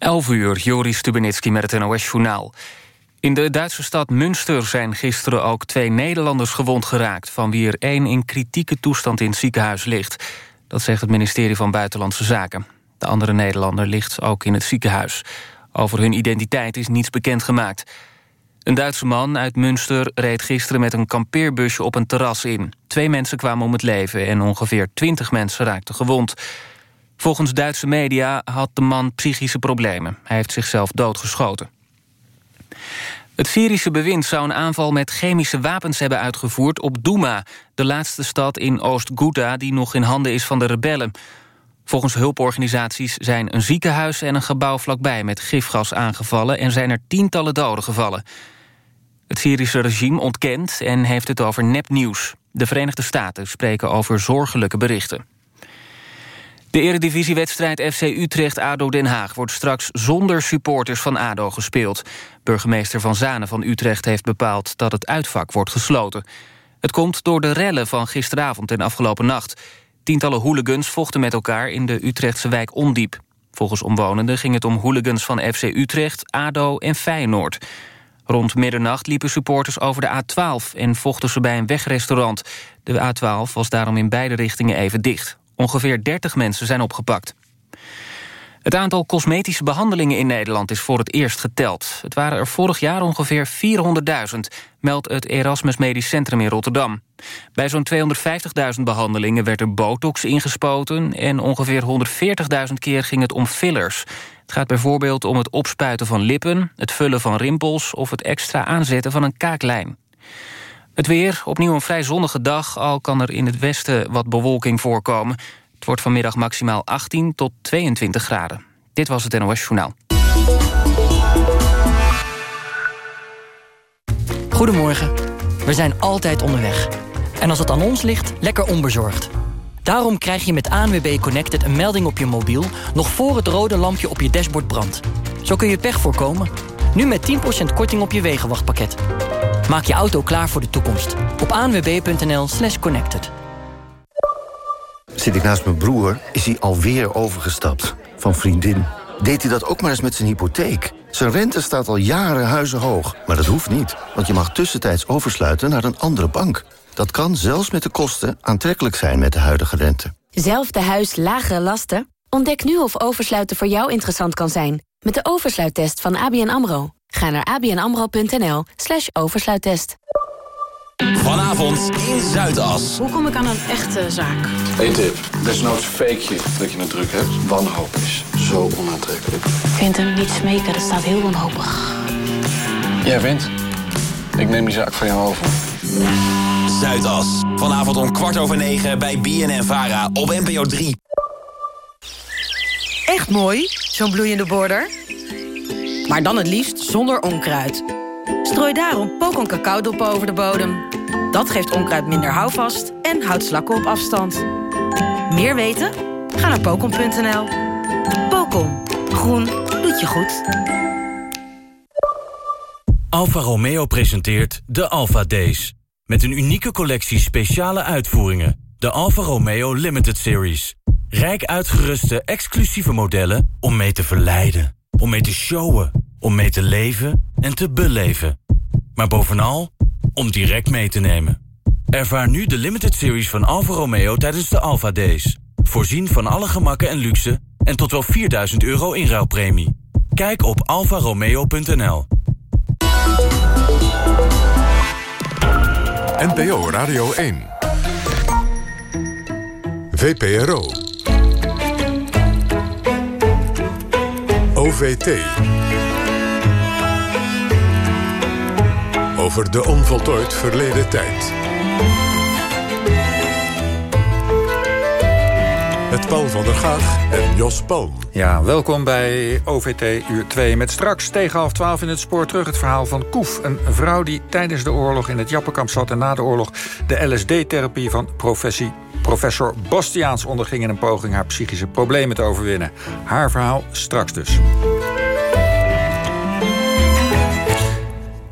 11 uur, Joris Stubenitski met het NOS-journaal. In de Duitse stad Münster zijn gisteren ook twee Nederlanders gewond geraakt... van wie er één in kritieke toestand in het ziekenhuis ligt. Dat zegt het ministerie van Buitenlandse Zaken. De andere Nederlander ligt ook in het ziekenhuis. Over hun identiteit is niets bekendgemaakt. Een Duitse man uit Münster reed gisteren met een kampeerbusje op een terras in. Twee mensen kwamen om het leven en ongeveer twintig mensen raakten gewond... Volgens Duitse media had de man psychische problemen. Hij heeft zichzelf doodgeschoten. Het Syrische bewind zou een aanval met chemische wapens hebben uitgevoerd op Douma, de laatste stad in Oost-Ghouta die nog in handen is van de rebellen. Volgens hulporganisaties zijn een ziekenhuis en een gebouw vlakbij met gifgas aangevallen en zijn er tientallen doden gevallen. Het Syrische regime ontkent en heeft het over nepnieuws. De Verenigde Staten spreken over zorgelijke berichten. De eredivisiewedstrijd FC Utrecht-ADO Den Haag... wordt straks zonder supporters van ADO gespeeld. Burgemeester Van Zanen van Utrecht heeft bepaald... dat het uitvak wordt gesloten. Het komt door de rellen van gisteravond en afgelopen nacht. Tientallen hooligans vochten met elkaar in de Utrechtse wijk Ondiep. Volgens omwonenden ging het om hooligans van FC Utrecht, ADO en Feyenoord. Rond middernacht liepen supporters over de A12... en vochten ze bij een wegrestaurant. De A12 was daarom in beide richtingen even dicht. Ongeveer 30 mensen zijn opgepakt. Het aantal cosmetische behandelingen in Nederland is voor het eerst geteld. Het waren er vorig jaar ongeveer 400.000, meldt het Erasmus Medisch Centrum in Rotterdam. Bij zo'n 250.000 behandelingen werd er botox ingespoten... en ongeveer 140.000 keer ging het om fillers. Het gaat bijvoorbeeld om het opspuiten van lippen... het vullen van rimpels of het extra aanzetten van een kaaklijn. Het weer, opnieuw een vrij zonnige dag... al kan er in het westen wat bewolking voorkomen. Het wordt vanmiddag maximaal 18 tot 22 graden. Dit was het NOS Journaal. Goedemorgen. We zijn altijd onderweg. En als het aan ons ligt, lekker onbezorgd. Daarom krijg je met ANWB Connected een melding op je mobiel... nog voor het rode lampje op je dashboard brandt. Zo kun je pech voorkomen. Nu met 10% korting op je wegenwachtpakket. Maak je auto klaar voor de toekomst. Op anwb.nl slash connected. Zit ik naast mijn broer, is hij alweer overgestapt. Van vriendin. Deed hij dat ook maar eens met zijn hypotheek? Zijn rente staat al jaren huizenhoog. Maar dat hoeft niet, want je mag tussentijds oversluiten naar een andere bank. Dat kan zelfs met de kosten aantrekkelijk zijn met de huidige rente. Zelfde huis, lagere lasten? Ontdek nu of oversluiten voor jou interessant kan zijn. Met de oversluittest van ABN AMRO. Ga naar abnamro.nl slash oversluittest. Vanavond in Zuidas. Hoe kom ik aan een echte zaak? Eén tip. Desnoods fake je dat je het druk hebt. Wanhoop is zo onaantrekkelijk. Ik vind hem niet smeken, dat staat heel wanhopig. Jij wint. Ik neem die zaak van jou over. Zuidas. Vanavond om kwart over negen bij BNN Vara op NPO 3. Echt mooi, zo'n bloeiende border. Maar dan het liefst zonder onkruid. Strooi daarom pokon cacaodop over de bodem. Dat geeft onkruid minder houvast en houdt slakken op afstand. Meer weten? Ga naar pokon.nl. Pokon. Groen doet je goed. Alfa Romeo presenteert de Alfa Days. Met een unieke collectie speciale uitvoeringen. De Alfa Romeo Limited Series. Rijk uitgeruste exclusieve modellen om mee te verleiden. Om mee te showen. Om mee te leven en te beleven. Maar bovenal om direct mee te nemen. Ervaar nu de limited series van Alfa Romeo tijdens de Alfa Days. Voorzien van alle gemakken en luxe en tot wel 4000 euro inruilpremie. Kijk op alfaromeo.nl. NPO Radio 1. VPRO. OVT. Over de onvoltooid verleden tijd. Met Paul van der Gaag en Jos Palm. Ja, welkom bij OVT uur 2. Met straks tegen half 12 in het spoor terug het verhaal van Koef. Een vrouw die tijdens de oorlog in het Jappenkamp zat... en na de oorlog de LSD-therapie van professie Professor Bastiaans onderging in een poging haar psychische problemen te overwinnen. Haar verhaal straks dus.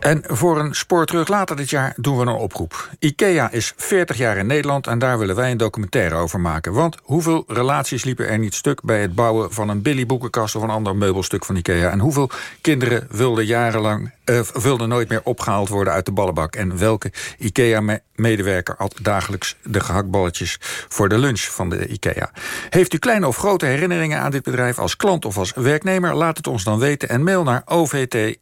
En voor een spoor terug later dit jaar doen we een oproep. IKEA is 40 jaar in Nederland en daar willen wij een documentaire over maken. Want hoeveel relaties liepen er niet stuk bij het bouwen van een Billy boekenkast of een ander meubelstuk van IKEA? En hoeveel kinderen wilden jarenlang uh, nooit meer opgehaald worden uit de ballenbak? En welke IKEA-medewerker had dagelijks de gehaktballetjes voor de lunch van de IKEA? Heeft u kleine of grote herinneringen aan dit bedrijf als klant of als werknemer? Laat het ons dan weten en mail naar ovt.vpro.nl.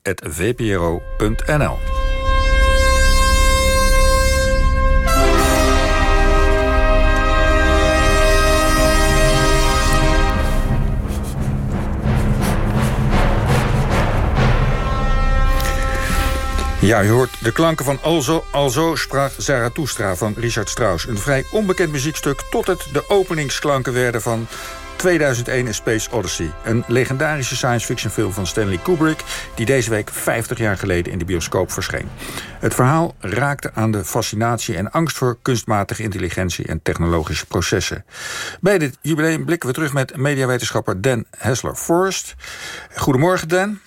Ja, u hoort de klanken van Alzo, Alzo sprak Zarathustra van Richard Strauss. Een vrij onbekend muziekstuk tot het de openingsklanken werden van 2001 A Space Odyssey. Een legendarische science fiction film van Stanley Kubrick... die deze week 50 jaar geleden in de bioscoop verscheen. Het verhaal raakte aan de fascinatie en angst voor kunstmatige intelligentie... en technologische processen. Bij dit jubileum blikken we terug met mediawetenschapper Dan Hessler-Forrest. Goedemorgen, Dan.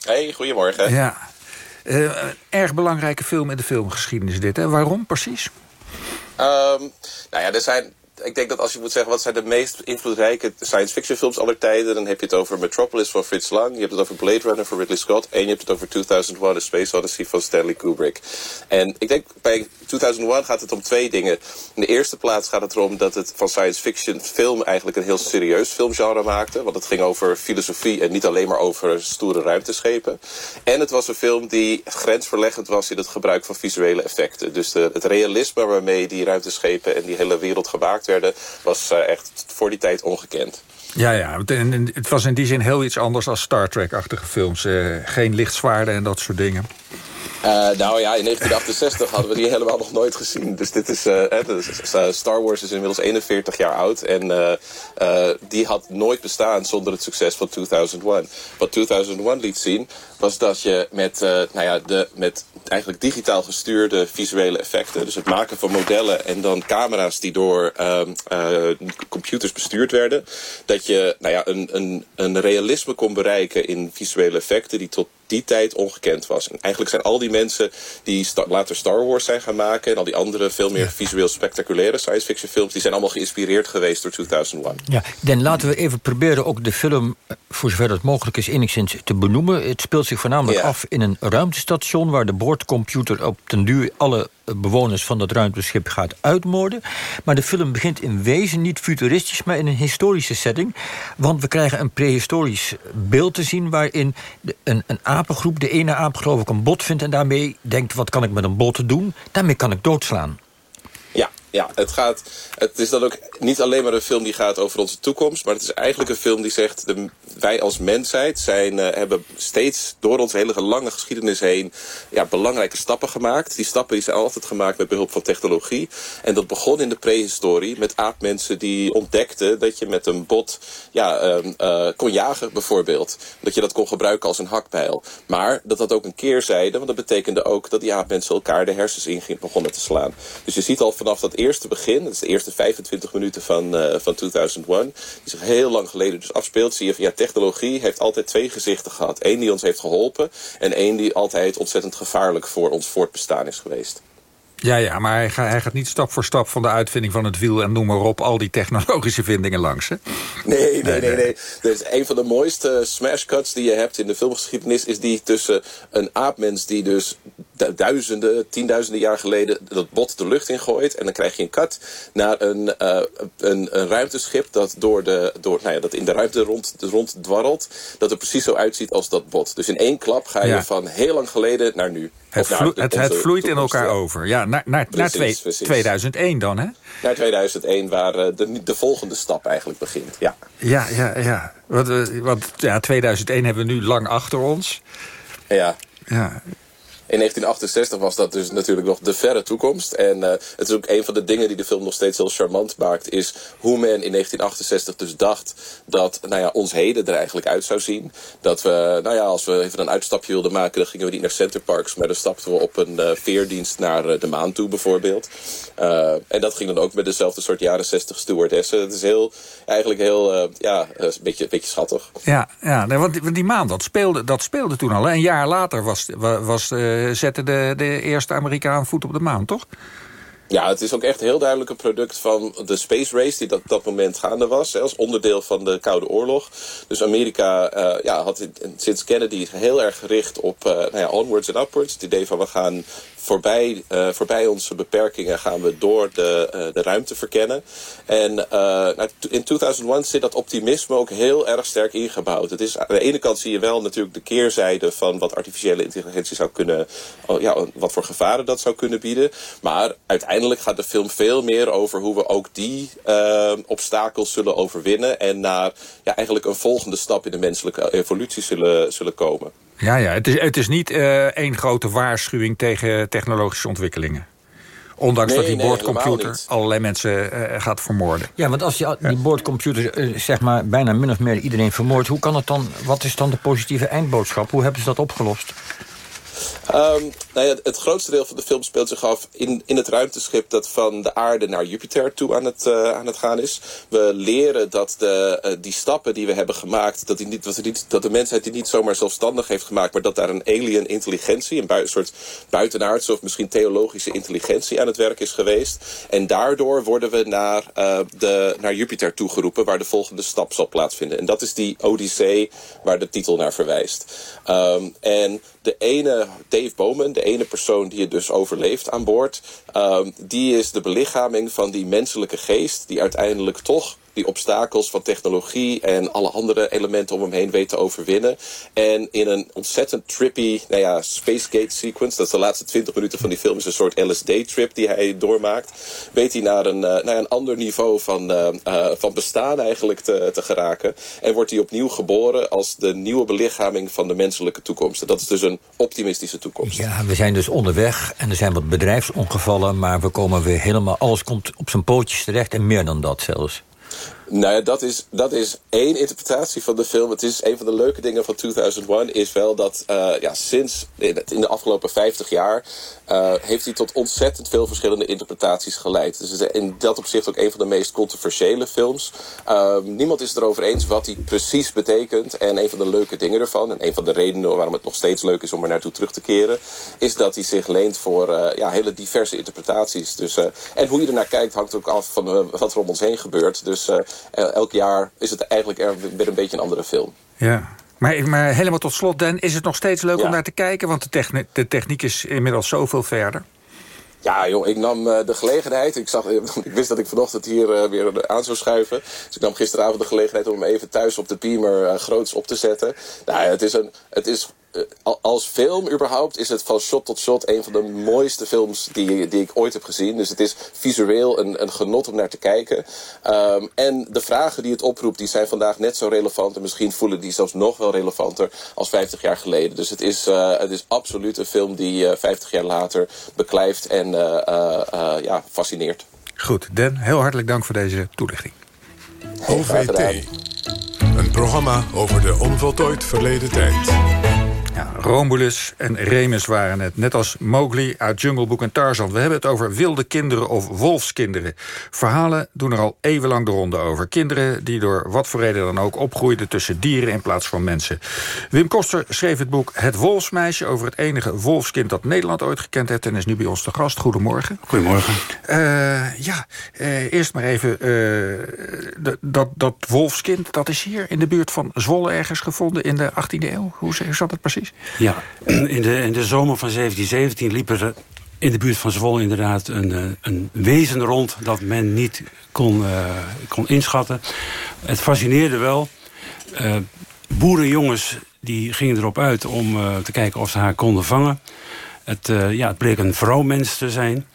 Hey, goedemorgen. Ja, uh, een erg belangrijke film in de filmgeschiedenis dit. Hè? Waarom precies? Um, nou ja, er zijn ik denk dat als je moet zeggen wat zijn de meest invloedrijke science fiction films aller tijden, dan heb je het over Metropolis van Fritz Lang, je hebt het over Blade Runner van Ridley Scott en je hebt het over 2001 A Space Odyssey van Stanley Kubrick. En ik denk bij 2001 gaat het om twee dingen. In de eerste plaats gaat het erom dat het van science fiction film eigenlijk een heel serieus filmgenre maakte, want het ging over filosofie en niet alleen maar over stoere ruimteschepen. En het was een film die grensverleggend was in het gebruik van visuele effecten. Dus de, het realisme waarmee die ruimteschepen en die hele wereld gemaakt was uh, echt voor die tijd ongekend. Ja, ja. Het was in die zin heel iets anders dan Star Trek-achtige films. Uh, geen lichtzwaarden en dat soort dingen. Uh, nou ja, in 1968 hadden we die helemaal nog nooit gezien. Dus dit is, uh, Star Wars is inmiddels 41 jaar oud. En die had nooit bestaan zonder het succes van 2001. Wat 2001 liet zien, was dat je met, nou ja, de, met eigenlijk digitaal gestuurde visuele effecten. Dus het maken van modellen en dan camera's die door uh, computers bestuurd werden. Dat je nou ja, een, een, een realisme kon bereiken in visuele effecten die tot die tijd ongekend was. En eigenlijk zijn al die mensen die sta later Star Wars zijn gaan maken... en al die andere veel meer visueel spectaculaire science fiction films... die zijn allemaal geïnspireerd geweest door 2001. Ja, dan laten we even proberen ook de film, eh, voor zover dat mogelijk is... enigszins te benoemen. Het speelt zich voornamelijk af in een ruimtestation... waar de boordcomputer op den duur alle bewoners van dat ruimteschip gaat uitmoorden. Maar de film begint in wezen niet futuristisch, maar in een historische setting. Want we krijgen een prehistorisch beeld te zien... waarin een, een apengroep, de ene aap geloof ik, een bot vindt... en daarmee denkt, wat kan ik met een bot doen? Daarmee kan ik doodslaan. Ja, het, gaat, het is dan ook niet alleen maar een film die gaat over onze toekomst... maar het is eigenlijk een film die zegt... De, wij als mensheid zijn, uh, hebben steeds door onze hele lange geschiedenis heen... Ja, belangrijke stappen gemaakt. Die stappen die zijn altijd gemaakt met behulp van technologie. En dat begon in de prehistorie met aapmensen die ontdekten... dat je met een bot ja, uh, uh, kon jagen bijvoorbeeld. Dat je dat kon gebruiken als een hakbijl. Maar dat had ook een keerzijde, want dat betekende ook... dat die aapmensen elkaar de hersens in begonnen te slaan. Dus je ziet al vanaf dat eerste begin, dat is de eerste 25 minuten van, uh, van 2001, die zich heel lang geleden dus afspeelt, zie je van ja, technologie heeft altijd twee gezichten gehad. Eén die ons heeft geholpen en één die altijd ontzettend gevaarlijk voor ons voortbestaan is geweest. Ja, ja, maar hij gaat, hij gaat, niet stap voor stap van de uitvinding van het wiel... en noem maar op, al die technologische vindingen langs, hè? Nee, nee, nee. nee. Dus een van de mooiste smash cuts die je hebt in de filmgeschiedenis... is die tussen een aapmens die dus duizenden, tienduizenden jaar geleden... dat bot de lucht ingooit. En dan krijg je een cut naar een, uh, een, een, ruimteschip... dat, door de, door, nou ja, dat in de ruimte rond, rond dwarrelt. Dat er precies zo uitziet als dat bot. Dus in één klap ga je ja. van heel lang geleden naar nu. Het, het, het, vloeit in elkaar over. Ja, naar, naar, naar twee, 2001 dan, hè? Naar 2001, waar uh, de, de volgende stap eigenlijk begint. Ja, ja, ja. ja. Want, uh, want ja, 2001 hebben we nu lang achter ons. Ja. Ja. In 1968 was dat dus natuurlijk nog de verre toekomst. En uh, het is ook een van de dingen die de film nog steeds heel charmant maakt... is hoe men in 1968 dus dacht dat nou ja, ons heden er eigenlijk uit zou zien. Dat we, nou ja, als we even een uitstapje wilden maken... dan gingen we niet naar Centerparks, maar dan stapten we op een uh, veerdienst naar uh, de maan toe bijvoorbeeld. en dat ging dan ook met dezelfde soort jaren 60 stewardessen. Het is heel, eigenlijk heel, ja, een beetje, een beetje schattig. Ja, ja want, die, want die maan, dat speelde, dat speelde toen al. Een jaar later was... was zette de, de eerste Amerikaan voet op de maan, toch? Ja, het is ook echt heel duidelijk een product van de space race die dat, dat moment gaande was. Als onderdeel van de Koude Oorlog. Dus Amerika uh, ja, had sinds Kennedy heel erg gericht op uh, nou ja, onwards en upwards. Het idee van we gaan voorbij, uh, voorbij onze beperkingen gaan we door de, uh, de ruimte verkennen. En uh, nou, in 2001 zit dat optimisme ook heel erg sterk ingebouwd. Het is, aan de ene kant zie je wel natuurlijk de keerzijde van wat artificiële intelligentie zou kunnen, oh, ja, wat voor gevaren dat zou kunnen bieden. Maar uiteindelijk gaat de film veel meer over hoe we ook die obstakels zullen overwinnen en naar ja, eigenlijk een volgende stap in de menselijke evolutie zullen, zullen komen. Ja, ja. Het, is, het is niet uh, één grote waarschuwing tegen technologische ontwikkelingen. Ondanks nee, dat die nee, boordcomputer allerlei mensen uh, gaat vermoorden. Ja, want als je die boordcomputer uh, zeg maar bijna min of meer iedereen vermoordt... hoe kan het dan, wat is dan de positieve eindboodschap? Hoe hebben ze dat opgelost? Um, nou ja, het grootste deel van de film speelt zich af in, in het ruimteschip dat van de aarde naar Jupiter toe aan het, uh, aan het gaan is. We leren dat de, uh, die stappen die we hebben gemaakt, dat, die niet, dat, dat de mensheid die niet zomaar zelfstandig heeft gemaakt, maar dat daar een alien intelligentie, een, soort buitenaardse of misschien theologische intelligentie aan het werk is geweest. En daardoor worden we naar, uh, de, naar Jupiter toegeroepen, waar de volgende stap zal plaatsvinden. En dat is die Odyssee waar de titel naar verwijst. Um, en de ene, Dave Bowman, de ene persoon die het dus overleeft aan boord, um, die is de belichaming van die menselijke geest die uiteindelijk toch die obstakels van technologie en alle andere elementen om hem heen weet te overwinnen. En in een ontzettend trippy, nou ja, Spacegate sequence, dat is de laatste 20 minuten van die film, is een soort LSD-trip die hij doormaakt. Weet hij naar een, uh, naar een ander niveau van, uh, uh, van bestaan eigenlijk te, te geraken. En wordt hij opnieuw geboren als de nieuwe belichaming van de menselijke toekomst. Dat is dus een optimistische toekomst. Ja, we zijn dus onderweg en er zijn wat bedrijfsongevallen, maar we komen weer helemaal, alles komt op zijn pootjes terecht en meer dan dat zelfs. Nou ja, dat is, dat is één interpretatie van de film. Het is een van de leuke dingen van 2001 is wel dat uh, ja, sinds in, de afgelopen 50 jaar uh, heeft hij tot ontzettend veel verschillende interpretaties geleid. Dus in dat opzicht ook een van de meest controversiële films. Uh, niemand is het erover eens wat hij precies betekent. En een van de leuke dingen ervan, en een van de redenen waarom het nog steeds leuk is om er naartoe terug te keren, is dat hij zich leent voor uh, ja, hele diverse interpretaties. Dus, en hoe je ernaar kijkt hangt ook af van wat er om ons heen gebeurt. Dus elk jaar is het eigenlijk weer een beetje een andere film. Ja. Maar, maar helemaal tot slot, Dan, is het nog steeds leuk ja. om naar te kijken? Want de, techni de techniek is inmiddels zoveel verder. Ja, joh, ik nam uh, de gelegenheid. Ik, zag, ik wist dat ik vanochtend hier uh, weer aan zou schuiven. Dus ik nam gisteravond de gelegenheid om hem even thuis op de beamer uh, groots op te zetten. Nou, het is, een, het is als film überhaupt is het van shot tot shot een van de mooiste films die, die ik ooit heb gezien. Dus het is visueel een, een genot om naar te kijken. Um, en de vragen die het oproept, die zijn vandaag net zo relevant. En misschien voelen die zelfs nog wel relevanter als 50 jaar geleden. Dus het is, uh, het is absoluut een film die uh, 50 jaar later beklijft en uh, ja, fascineert. Goed, Dan, heel hartelijk dank voor deze toelichting. OVT, een programma over de onvoltooid verleden tijd. Ja, Romulus en Remus waren het. Net als Mowgli uit Jungle Book en Tarzan. We hebben het over wilde kinderen of wolfskinderen. Verhalen doen er al eeuwenlang de ronde over. Kinderen die door wat voor reden dan ook opgroeiden tussen dieren in plaats van mensen. Wim Koster schreef het boek Het Wolfsmeisje... over het enige wolfskind dat Nederland ooit gekend heeft... en is nu bij ons te gast. Goedemorgen. Goedemorgen. Uh, ja, uh, eerst maar even... Uh, dat, dat wolfskind, dat is hier in de buurt van Zwolle ergens gevonden... in de 18e eeuw. Hoe zat het precies? Ja, in de, in de zomer van 1717 liep er in de buurt van Zwolle inderdaad een, een wezen rond... dat men niet kon, uh, kon inschatten. Het fascineerde wel. Uh, boerenjongens die gingen erop uit om uh, te kijken of ze haar konden vangen. Het, ja, het bleek een vrouwmens te zijn.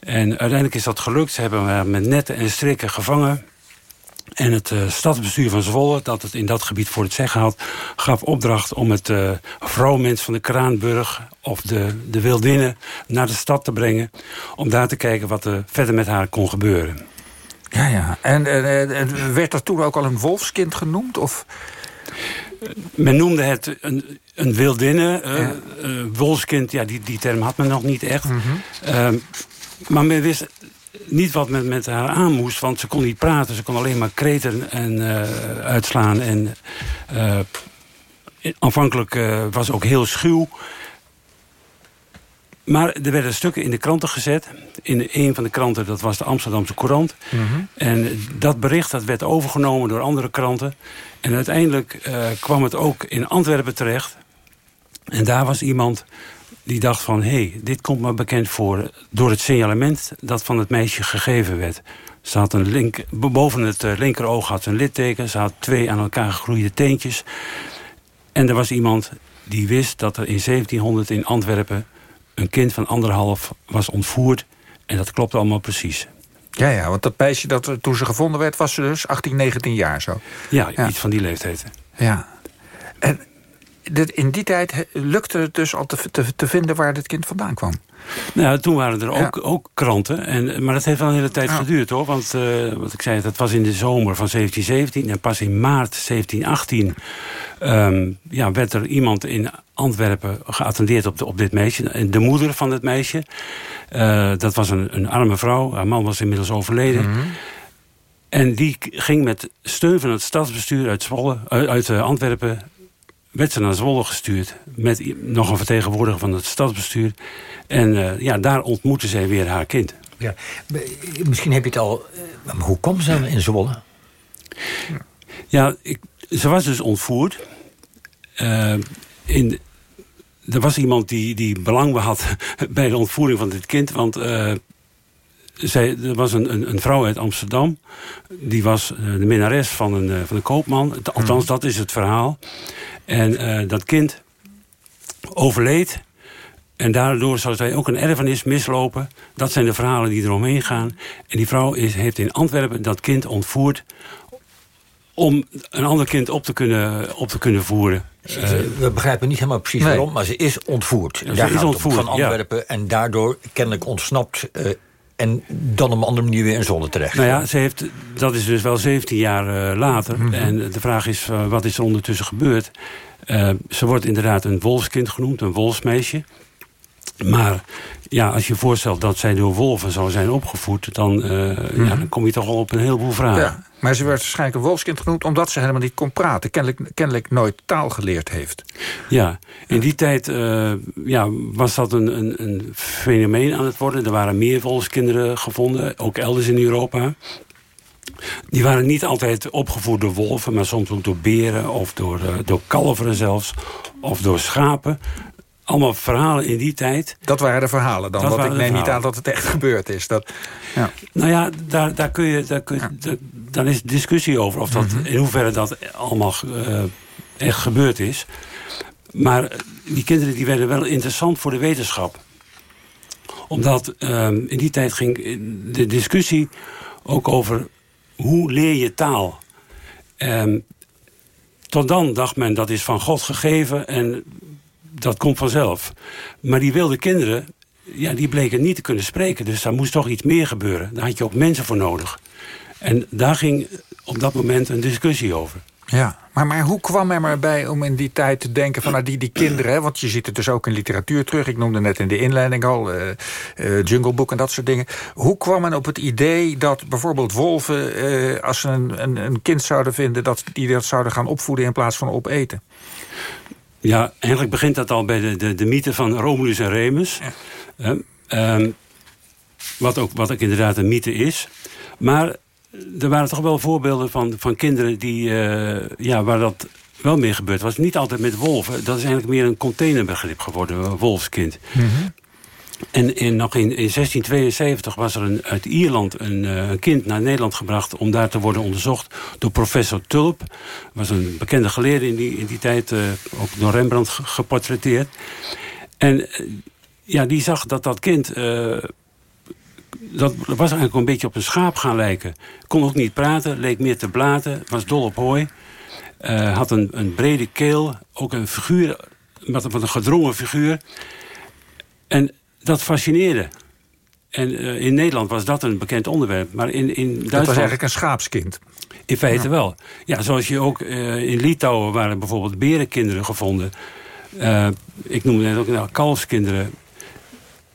En uiteindelijk is dat gelukt. Ze hebben haar met netten en strikken gevangen... En het uh, stadsbestuur van Zwolle, dat het in dat gebied voor het zeggen had... gaf opdracht om het uh, vrouwmens van de Kraanburg... of de, de wildinnen naar de stad te brengen... om daar te kijken wat er verder met haar kon gebeuren. Ja, ja. En, en, en werd er toen ook al een wolfskind genoemd? Of... Men noemde het een, een wildinne. Uh, ja. wolfskind, ja, die, die term had men nog niet echt. Mm -hmm. maar men wist niet wat met, met haar aan moest. Want ze kon niet praten. Ze kon alleen maar kreten en, uh, uitslaan. En uh, aanvankelijk uh, was ze ook heel schuw. Maar er werden stukken in de kranten gezet. In een van de kranten, dat was de Amsterdamse Courant. Mhm. En dat bericht dat werd overgenomen door andere kranten. En uiteindelijk eh, kwam het ook in Antwerpen terecht. En daar was iemand die dacht van... hé, hey, dit komt me bekend voor door het signalement dat van het meisje gegeven werd. Ze had een link, boven het uh, linkeroog had ze een litteken. Ze had twee aan elkaar gegroeide teentjes. En er was iemand die wist dat er in 1700 in Antwerpen... een kind van anderhalf was ontvoerd. En dat klopte allemaal precies. Ja, ja, want dat meisje dat toen ze gevonden werd... was ze dus 18, 19 jaar zo. Ja, ja. iets van die leeftijd. Ja. En in die tijd lukte het dus al te, te, te vinden waar dit kind vandaan kwam. Nou, toen waren er ook, ook kranten. En, maar dat heeft wel een hele tijd geduurd hoor. Want uh, wat ik zei, dat was in de zomer van 1717. En pas in maart 1718 um, ja, werd er iemand in Antwerpen geattendeerd op, de, op dit meisje. De moeder van het meisje. Uh, dat was een, een arme vrouw. Haar man was inmiddels overleden. Mm -hmm. En die ging met steun van het stadsbestuur uit, Zwolle, uit, uit Antwerpen werd ze naar Zwolle gestuurd... met nog een vertegenwoordiger van het stadsbestuur. En uh, ja, daar ontmoette zij weer haar kind. Ja, misschien heb je het al... Uh, hoe kwam ze dan in Zwolle? Ja, ik, ze was dus ontvoerd. Uh, in, er was iemand die, die belang had bij de ontvoering van dit kind. Want zij, er was een, een, een, vrouw uit Amsterdam. Die was de minnares van een, van een koopman. Althans, mm. dat is het verhaal. En uh, dat kind overleed. En daardoor zou zij ook een erfenis mislopen. Dat zijn de verhalen die eromheen gaan. En die vrouw is, heeft in Antwerpen dat kind ontvoerd... om een ander kind op te kunnen, op te kunnen voeren. We begrijpen niet helemaal precies nee. waarom, maar ze is ontvoerd. Ze is ontvoerd, van Antwerpen. Ja. En daardoor kennelijk ontsnapt... Uh, en dan op een andere manier weer in zone terecht. Nou ja, ze heeft, dat is dus wel 17 jaar uh, later. Mm -hmm. En de vraag is, uh, wat is er ondertussen gebeurd? Uh, ze wordt inderdaad een wolfskind genoemd, een wolfsmeisje. Maar ja, als je je voorstelt dat zij door wolven zou zijn opgevoed... dan, mm -hmm. ja, dan kom je toch al op een heleboel vragen. Ja, maar ze werd waarschijnlijk een wolfskind genoemd... omdat ze helemaal niet kon praten. Kennelijk, kennelijk nooit taal geleerd heeft. Ja, in die tijd uh, ja, was dat een, een, een, fenomeen aan het worden. Er waren meer wolfskinderen gevonden, ook elders in Europa. Die waren niet altijd opgevoed door wolven... maar soms ook door beren of door, uh, door kalveren zelfs. Of door schapen allemaal verhalen in die tijd. Dat waren de verhalen dan? Dat want ik neem niet aan dat het echt gebeurd is. Dat, ja. Nou ja, daar, daar kun je, daar kun ja. daar, daar, is discussie over. Of dat, mm -hmm. In hoeverre dat allemaal uh, echt gebeurd is. Maar die kinderen die werden wel interessant voor de wetenschap. Omdat uh, in die tijd ging de discussie ook over... hoe leer je taal? Um, tot dan dacht men dat is van God gegeven... en dat komt vanzelf. Maar die wilde kinderen, ja, die bleken niet te kunnen spreken. Dus daar moest toch iets meer gebeuren. Daar had je ook mensen voor nodig. En daar ging op dat moment een discussie over. Ja, maar, maar hoe kwam er maar bij om in die tijd te denken van nou, die, die kinderen... Want je ziet het dus ook in literatuur terug. Ik noemde net in de inleiding al uh, uh, Jungle Book en dat soort dingen. Hoe kwam men op het idee dat bijvoorbeeld wolven... Uh, als ze een, een, een kind zouden vinden, dat die dat zouden gaan opvoeden... in plaats van opeten? Ja, eigenlijk begint dat al bij de, de, de mythe van Romulus en Remus. Ja. Uh, um, wat, ook, wat ook inderdaad een mythe is. Maar er waren toch wel voorbeelden van, van kinderen die, uh, ja, waar dat wel mee gebeurd was. Niet altijd met wolven. Dat is eigenlijk meer een containerbegrip geworden, wolfskind. Mm -hmm. En in, nog in, in 1672 was er een, uit Ierland een, uh, een, kind naar Nederland gebracht... om daar te worden onderzocht door professor Tulp. was een bekende geleerde in die, in die tijd, uh, ook door Rembrandt geportretteerd. En uh, ja, die zag dat dat kind... dat was eigenlijk een beetje op een schaap gaan lijken. Kon ook niet praten, leek meer te blaten, was dol op hooi. had een, een brede keel, ook een figuur, wat een gedrongen figuur... En dat fascineerde. En uh, in Nederland was dat een bekend onderwerp. Maar in, in Duitsland... Dat was eigenlijk een schaapskind. In feite ja. wel. Ja, zoals je ook uh, in Litouwen waren bijvoorbeeld berenkinderen gevonden. Uh, ik noemde net ook nou, kalfskinderen.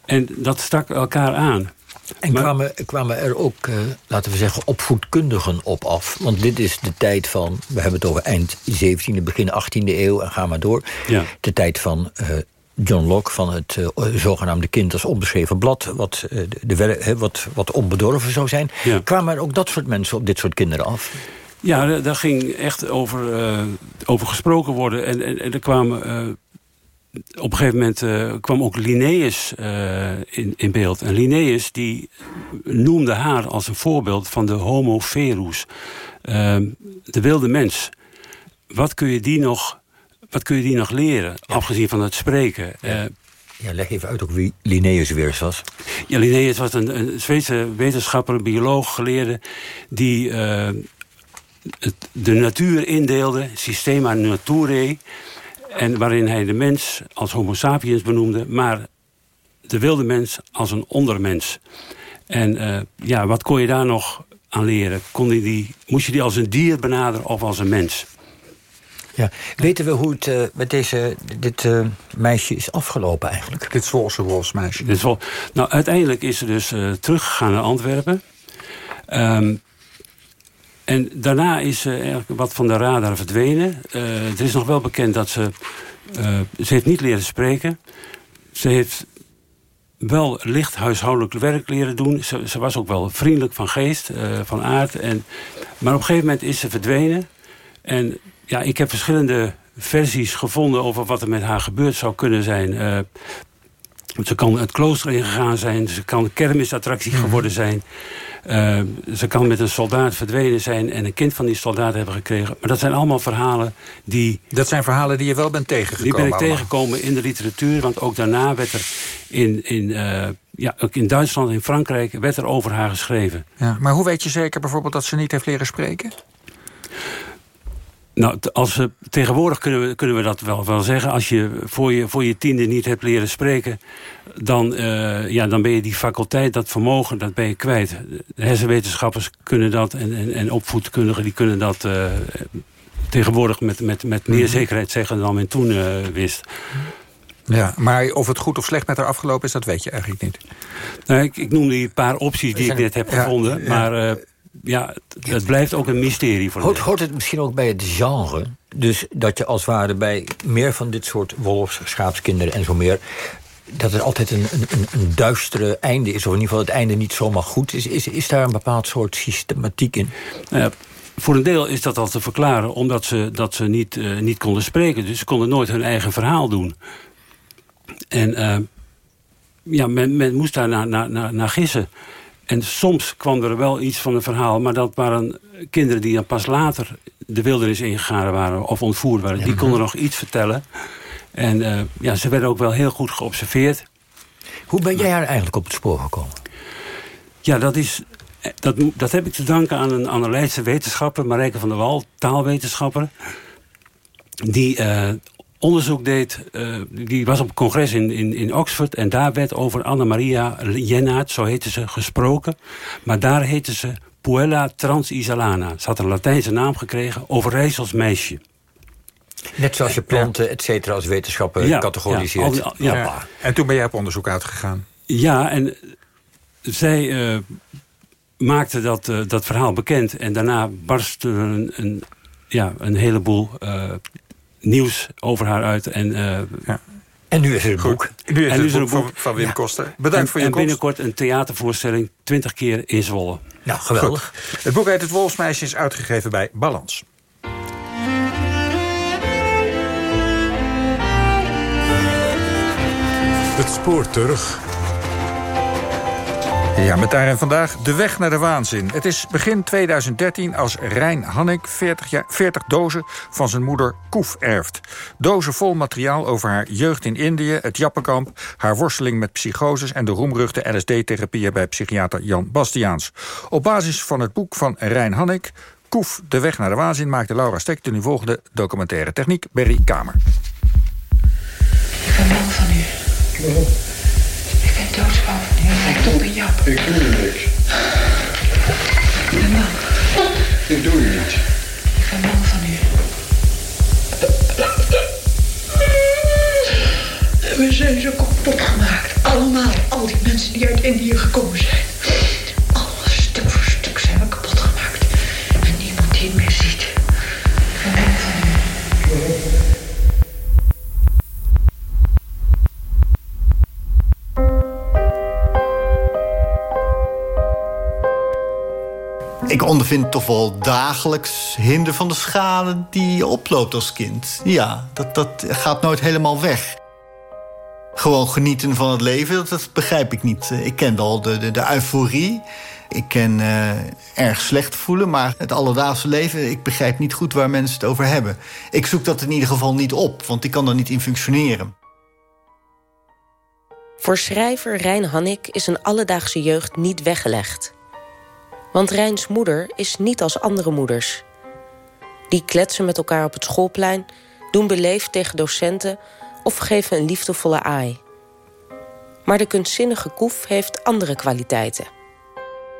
En dat stak elkaar aan. En maar, kwamen, kwamen er ook, laten we zeggen, opvoedkundigen op af? Want dit is de tijd van, we hebben het over eind 17e, begin 18e eeuw en ga maar door. Ja. De tijd van John Locke van het uh, zogenaamde kind als onbeschreven blad... wat, uh, de, wat, wat onbedorven zou zijn. Kwamen er ook dat soort mensen op dit soort kinderen af? Ja, daar ging echt over, uh, over gesproken worden. En, en, en er kwamen... op een gegeven moment kwam ook Linnaeus in, in beeld. En Linnaeus die noemde haar als een voorbeeld van de homo ferus. de wilde mens. Wat kun je die nog wat kun je die nog leren, afgezien van het spreken? Ja. ja. leg even uit ook wie Linnaeus weer was. Ja, Linnaeus was een, een Zweedse wetenschapper, bioloog, geleerde... die uh, het, de natuur indeelde, systema naturae... en waarin hij de mens als homo sapiens benoemde... maar de wilde mens als een ondermens. En uh, ja, wat kon je daar nog aan leren? Kon die, moest je die als een dier benaderen of als een mens? Ja. Weten we hoe het uh, met deze, dit uh, meisje is afgelopen eigenlijk? Dit Zwolse wolfsmeisje. Dit Zwol... Nou, uiteindelijk is ze dus uh, teruggegaan naar Antwerpen. Um, en daarna is ze eigenlijk wat van de radar verdwenen. er is nog wel bekend dat ze... ze heeft niet leren spreken. Ze heeft wel licht huishoudelijk werk leren doen. Ze, ze was ook wel vriendelijk van geest, van aard. En, maar op een gegeven moment is ze verdwenen. En ja, ik heb verschillende versies gevonden over wat er met haar gebeurd zou kunnen zijn. Uh, ze kan het klooster ingegaan zijn, ze kan een kermisattractie mhm. geworden zijn. Uh, ze kan met een soldaat verdwenen zijn en een kind van die soldaat hebben gekregen. Maar dat zijn allemaal verhalen die... Dat zijn verhalen die je wel bent tegengekomen? Die ben ik tegengekomen in de literatuur. Want ook daarna werd er in, in, uh, ja, ook in Duitsland en Frankrijk werd er over haar geschreven. Ja, maar hoe weet je zeker bijvoorbeeld dat ze niet heeft leren spreken? Nou, als we, tegenwoordig kunnen we, kunnen we dat wel, wel zeggen. Als je voor, je voor je tiende niet hebt leren spreken... Dan, uh, ja, dan ben je die faculteit, dat vermogen, dat ben je kwijt. De hersenwetenschappers kunnen dat en, en, en opvoedkundigen die kunnen dat... Uh, tegenwoordig met, met, met meer mhm. zekerheid zeggen dan men toen uh, wist. Ja, maar of het goed of slecht met haar afgelopen is, dat weet je eigenlijk niet. Nou, ik, ik noemde een paar opties die ik net heb gevonden. Maar ja, het blijft ook een mysterie voor hoort, hoort het misschien ook bij het genre? Dus dat je als het ware bij meer van dit soort wolfs, schaapskinderen en zo meer... dat er altijd een, een, een duistere einde is, of in ieder geval het einde niet zomaar goed is. Is, is daar een bepaald soort systematiek in? Ja, voor een deel is dat al te verklaren, omdat ze, dat ze niet, uh, niet konden spreken. Dus ze konden nooit hun eigen verhaal doen. En uh, ja, men, men moest daar naar, naar, naar gissen. En soms kwam er wel iets van een verhaal... maar dat waren kinderen die dan pas later de wildernis ingegaan waren... of ontvoerd waren. Die konden nog iets vertellen. En uh, ja, ze werden ook wel heel goed geobserveerd. Hoe ben jij haar eigenlijk op het spoor gekomen? Ja, dat is... Dat, dat heb ik te danken aan een, Leidse wetenschapper... Marijke van der Wal, taalwetenschapper... die uh, onderzoek deed. Uh, die was op een congres in, in, in Oxford. En daar werd over Anna Maria Jennaert, zo heette ze, gesproken. Maar daar heette ze Puella Transisalana. Ze had een Latijnse naam gekregen, Overijssels meisje. Net zoals je planten, et cetera, als wetenschappen ja, categoriseert. Ja, ja, En toen ben jij op onderzoek uitgegaan? Ja, en zij uh, maakte dat, uh, dat verhaal bekend. En daarna barstte een, een, ja, een heleboel nieuws over haar uit. En, uh, ja. en nu is er een boek. Nu is, en nu is er een boek van, Wim Koster. Bedankt en, voor je En binnenkort een theatervoorstelling, 20 keer in Zwolle. Nou, geweldig. Het boek uit Het Wolfsmeisje is uitgegeven bij Balans. Het spoor terug ja, met daarin vandaag de weg naar de waanzin. Het is begin 2013 als Rijn Hannik 40, jaar, 40 dozen van zijn moeder Koef erft. Dozen vol materiaal over haar jeugd in Indië, het Jappenkamp... haar worsteling met psychoses en de roemruchte LSD-therapieën... bij psychiater Jan Bastiaans. Op basis van het boek van Rijn Hannik... Koef, de weg naar de waanzin, maakte Laura Stek de nu volgende documentaire techniek Berry Kamer. Ik ben bang van u. Ik doe bij Jap. Ik doe niks. Ik ben bang. Ik doe je niet. Ik ben bang van u. We zijn zo kapot gemaakt. Allemaal. Al die mensen die uit Indië gekomen zijn. Toch wel dagelijks hinder van de schade die je oploopt als kind. Ja, dat, dat gaat nooit helemaal weg. Gewoon genieten van het leven, dat, begrijp ik niet. Ik ken wel de, de, euforie. Ik ken uh, erg slecht voelen, maar het alledaagse leven... ik begrijp niet goed waar mensen het over hebben. Ik zoek dat in ieder geval niet op, want ik kan er niet in functioneren. Voor schrijver Rijn Hannik is een alledaagse jeugd niet weggelegd. Want Rijns moeder is niet als andere moeders. Die kletsen met elkaar op het schoolplein, doen beleefd tegen docenten of geven een liefdevolle aai. Maar de kunstzinnige Koef heeft andere kwaliteiten.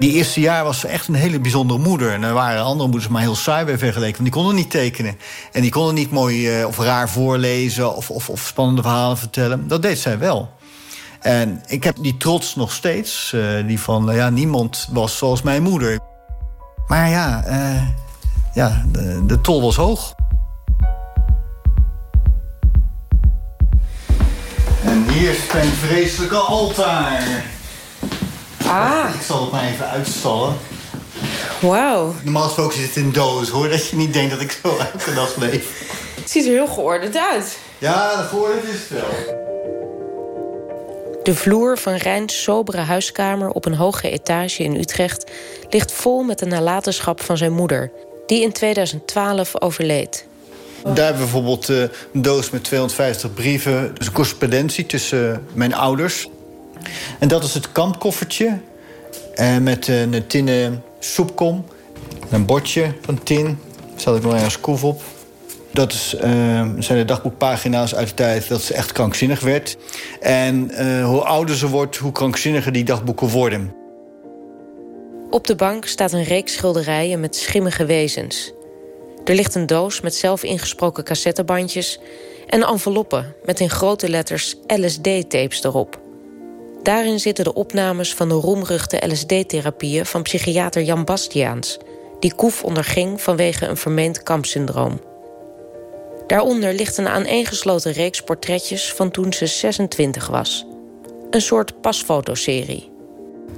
Die eerste jaar was ze echt een hele bijzondere moeder. En er waren andere moeders maar heel saai bij vergeleken. Want die konden niet tekenen. En die konden niet mooi uh, of raar voorlezen of, of, of, spannende verhalen vertellen. Dat deed zij wel. En ik heb die trots nog steeds. Uh, die van, uh, ja, niemand was zoals mijn moeder. Maar ja, ja de, de tol was hoog. En hier is mijn vreselijke altaar. Ah. Ik zal het maar even uitstallen. Wauw. Normaal gesproken zit het in doos, hoor. Dat je niet denkt dat ik zo dag leef. Het ziet er heel geordend uit. Ja, geordend is het wel. De vloer van Rijns sobere huiskamer op een hoge etage in Utrecht... ligt vol met de nalatenschap van zijn moeder... die in 2012 overleed. Daar hebben we bijvoorbeeld uh, een doos met 250 brieven. Dus correspondentie tussen uh, mijn ouders. En dat is het kampkoffertje. Uh, met een tinnen soepkom. Een bordje van tin. Daar zat ik nog ergens koef op. Dat is, zijn de dagboekpagina's uit de tijd dat ze echt krankzinnig werd. En hoe ouder ze wordt, hoe krankzinniger die dagboeken worden. Op de bank staat een reeks schilderijen met schimmige wezens. Er ligt een doos met zelf ingesproken cassettebandjes... en enveloppen met in grote letters LSD-tapes erop. Daarin zitten de opnames van de roemruchte LSD-therapieën... van psychiater Jan Bastiaans... die Koef onderging vanwege een vermeend kampsyndroom. Daaronder ligt een aaneengesloten reeks portretjes... van toen ze 26 was. Een soort pasfotoserie.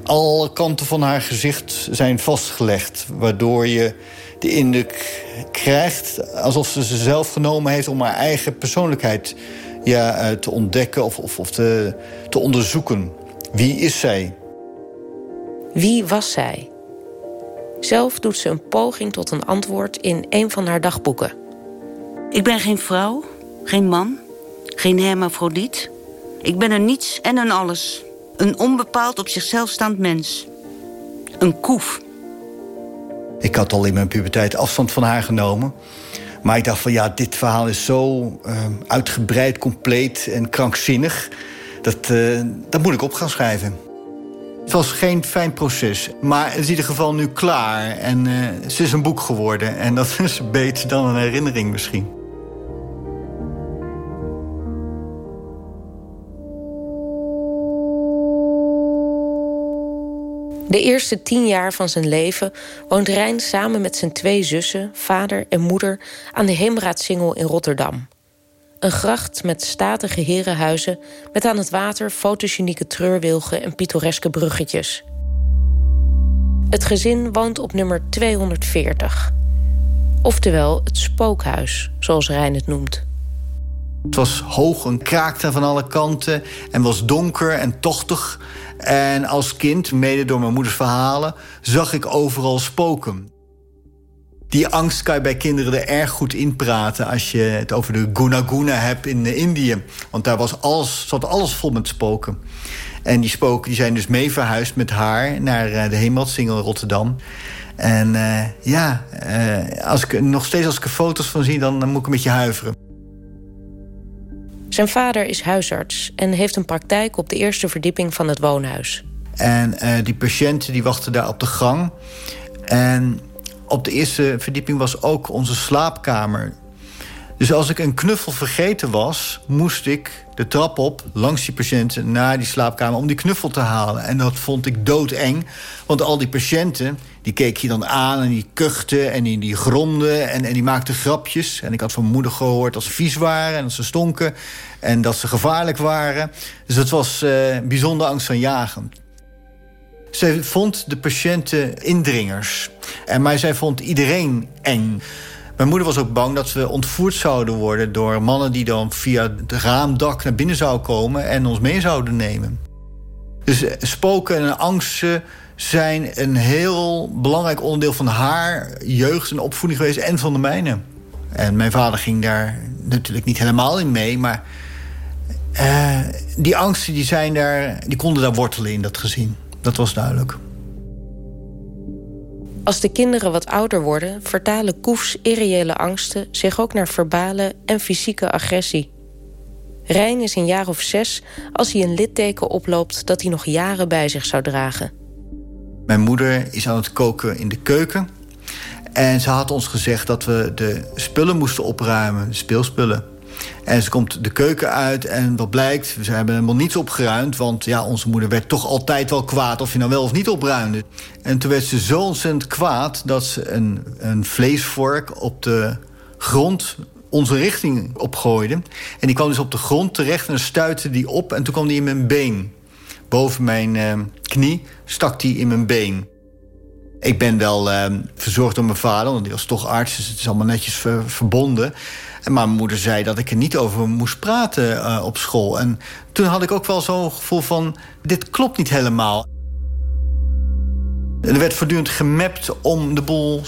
Alle kanten van haar gezicht zijn vastgelegd... waardoor je de indruk krijgt alsof ze ze zelf genomen heeft... om haar eigen persoonlijkheid ja, te ontdekken of, of, of te, te onderzoeken. Wie is zij? Wie was zij? Zelf doet ze een poging tot een antwoord in een van haar dagboeken. Ik ben geen vrouw, geen man, geen hermafrodiet. Ik ben een niets en een alles. Een onbepaald op zichzelf staand mens. Een koef. Ik had al in mijn puberteit afstand van haar genomen. Maar ik dacht van ja, dit verhaal is zo uh, uitgebreid, compleet en krankzinnig. Dat, uh, dat moet ik op gaan schrijven. Het was geen fijn proces, maar het is in ieder geval nu klaar. En uh, ze is een boek geworden. En dat is beter dan een herinnering misschien. De eerste tien jaar van zijn leven woont Rijn samen met zijn twee zussen, vader en moeder aan de Heemraadsingel in Rotterdam. Een gracht met statige herenhuizen met aan het water fotogenieke treurwilgen en pittoreske bruggetjes. Het gezin woont op nummer 240. Oftewel het spookhuis, zoals Rijn het noemt. Het was hoog en kraakte van alle kanten en was donker en tochtig. En als kind, mede door mijn moeders verhalen, zag ik overal spoken. Die angst kan je bij kinderen er erg goed inpraten... als je het over de Guna Guna hebt in Indië. Want daar was alles, zat alles vol met spoken. En die spoken die zijn dus mee verhuisd met haar... naar de Hemeltsingel in Rotterdam. En uh, ja, als ik, nog steeds als ik er foto's van zie... Dan moet ik een beetje huiveren. Zijn vader is huisarts en heeft een praktijk op de eerste verdieping van het woonhuis. En uh, die patiënten die wachten daar op de gang. En op de eerste verdieping was ook onze slaapkamer. Dus als ik een knuffel vergeten was, moest ik de trap op... langs die patiënten naar die slaapkamer om die knuffel te halen. En dat vond ik doodeng, want al die patiënten... die keek je dan aan en die kuchten en die, die en, en die maakten grapjes. En ik had van moeder gehoord dat ze vies waren en dat ze stonken... en dat ze gevaarlijk waren. Dus het was uh, bijzonder angstaanjagend. Zij vond de patiënten indringers. En, maar zij vond iedereen eng. Mijn moeder was ook bang dat we ontvoerd zouden worden... door mannen die dan via het raamdak naar binnen zouden komen... en ons mee zouden nemen. Dus spoken en angsten zijn een heel belangrijk onderdeel van haar jeugd en opvoeding geweest... en van de mijne. En mijn vader ging daar natuurlijk niet helemaal in mee... maar uh, die angsten die zijn daar, die konden daar wortelen in dat gezin. Dat was duidelijk. Als de kinderen wat ouder worden... vertalen Koefs irreële angsten zich ook naar verbale en fysieke agressie. Rijn is een jaar of zes als hij een litteken oploopt... dat hij nog jaren bij zich zou dragen. Mijn moeder is aan het koken in de keuken. En ze had ons gezegd dat we de spullen moesten opruimen, de speelspullen. En ze komt de keuken uit en wat blijkt, ze hebben helemaal niets opgeruimd... want ja, onze moeder werd toch altijd wel kwaad of je nou wel of niet opruimde. En toen werd ze zo ontzettend kwaad dat ze een, een vleesvork op de grond onze richting opgooide. En die kwam dus op de grond terecht en stuitte die op... en toen kwam die in mijn been. Boven mijn uh, knie stak die in mijn been. Ik ben wel uh, verzorgd door mijn vader, want die was toch arts... dus het is allemaal netjes ver, verbonden. En mijn moeder zei dat ik er niet over moest praten uh, op school. En toen had ik ook wel zo'n gevoel van... dit klopt niet helemaal. Er werd voortdurend gemapt om de boel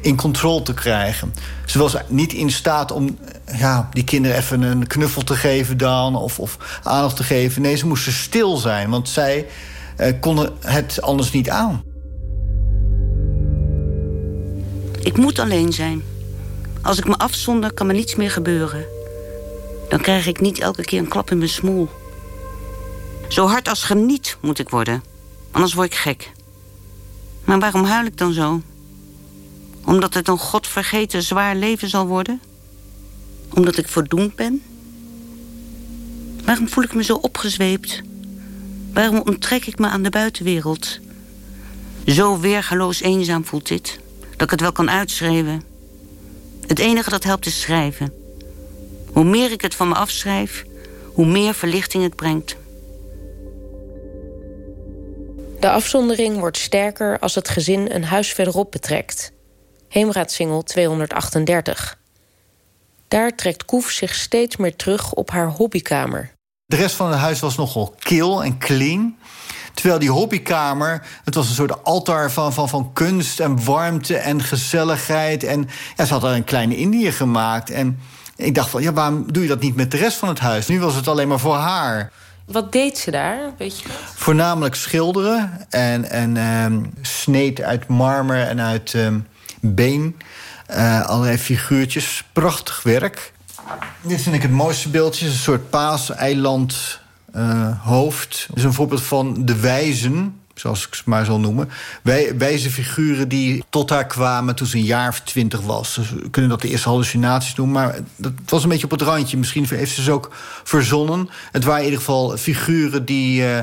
in controle te krijgen. Ze was niet in staat om ja, die kinderen even een knuffel te geven dan... of, of aandacht te geven. Nee, ze moesten stil zijn, want zij eh, konden het anders niet aan. Ik moet alleen zijn. Als ik me afzonder, kan me niets meer gebeuren. Dan krijg ik niet elke keer een klap in mijn smoel. Zo hard als geniet moet ik worden. Anders word ik gek. Maar waarom huil ik dan zo? Omdat het een godvergeten zwaar leven zal worden? Omdat ik verdoemd ben? Waarom voel ik me zo opgezweept? Waarom onttrek ik me aan de buitenwereld? Zo weergaloos eenzaam voelt dit, dat ik het wel kan uitschrijven. Het enige dat helpt is schrijven. Hoe meer ik het van me afschrijf, hoe meer verlichting het brengt. De afzondering wordt sterker als het gezin een huis verderop betrekt. Heemraadsingel 238. Daar trekt Koef zich steeds meer terug op haar hobbykamer. De rest van het huis was nogal kil en clean. Terwijl die hobbykamer, het was een soort altaar van, van, van kunst en warmte en gezelligheid. En ja, ze had er een kleine Indië gemaakt. En ik dacht van, ja, waarom doe je dat niet met de rest van het huis? Nu was het alleen maar voor haar. Wat deed ze daar, weet je Voornamelijk schilderen en, en um, sneed uit marmer en uit um, been. Uh, allerlei figuurtjes. Prachtig werk. Dit vind ik het mooiste beeldje. Een soort paaseiland uh, hoofd. Dat is een voorbeeld van de wijzen, zoals ik ze maar zal noemen. Wij, wijze figuren die tot haar kwamen toen ze een jaar of twintig was. Dus we kunnen dat de eerste hallucinaties noemen. Maar dat was een beetje op het randje. Misschien heeft ze ze ook verzonnen. Het waren in ieder geval figuren die... Uh,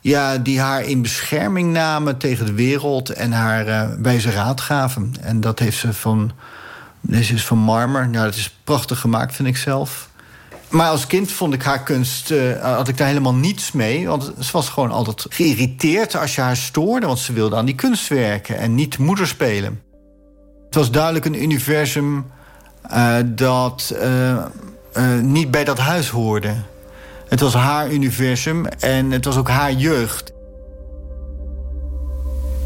ja, die haar in bescherming namen tegen de wereld... en haar uh, wijze raad gaven. En dat heeft ze van... Deze is van marmer. Nou, dat is prachtig gemaakt, vind ik zelf. Maar als kind vond ik haar kunst, uh, had ik daar helemaal niets mee. Want ze was gewoon altijd geïrriteerd als je haar stoorde. Want ze wilde aan die kunst werken en niet moeder spelen. Het was duidelijk een universum uh, dat uh, niet bij dat huis hoorde. Het was haar universum en het was ook haar jeugd.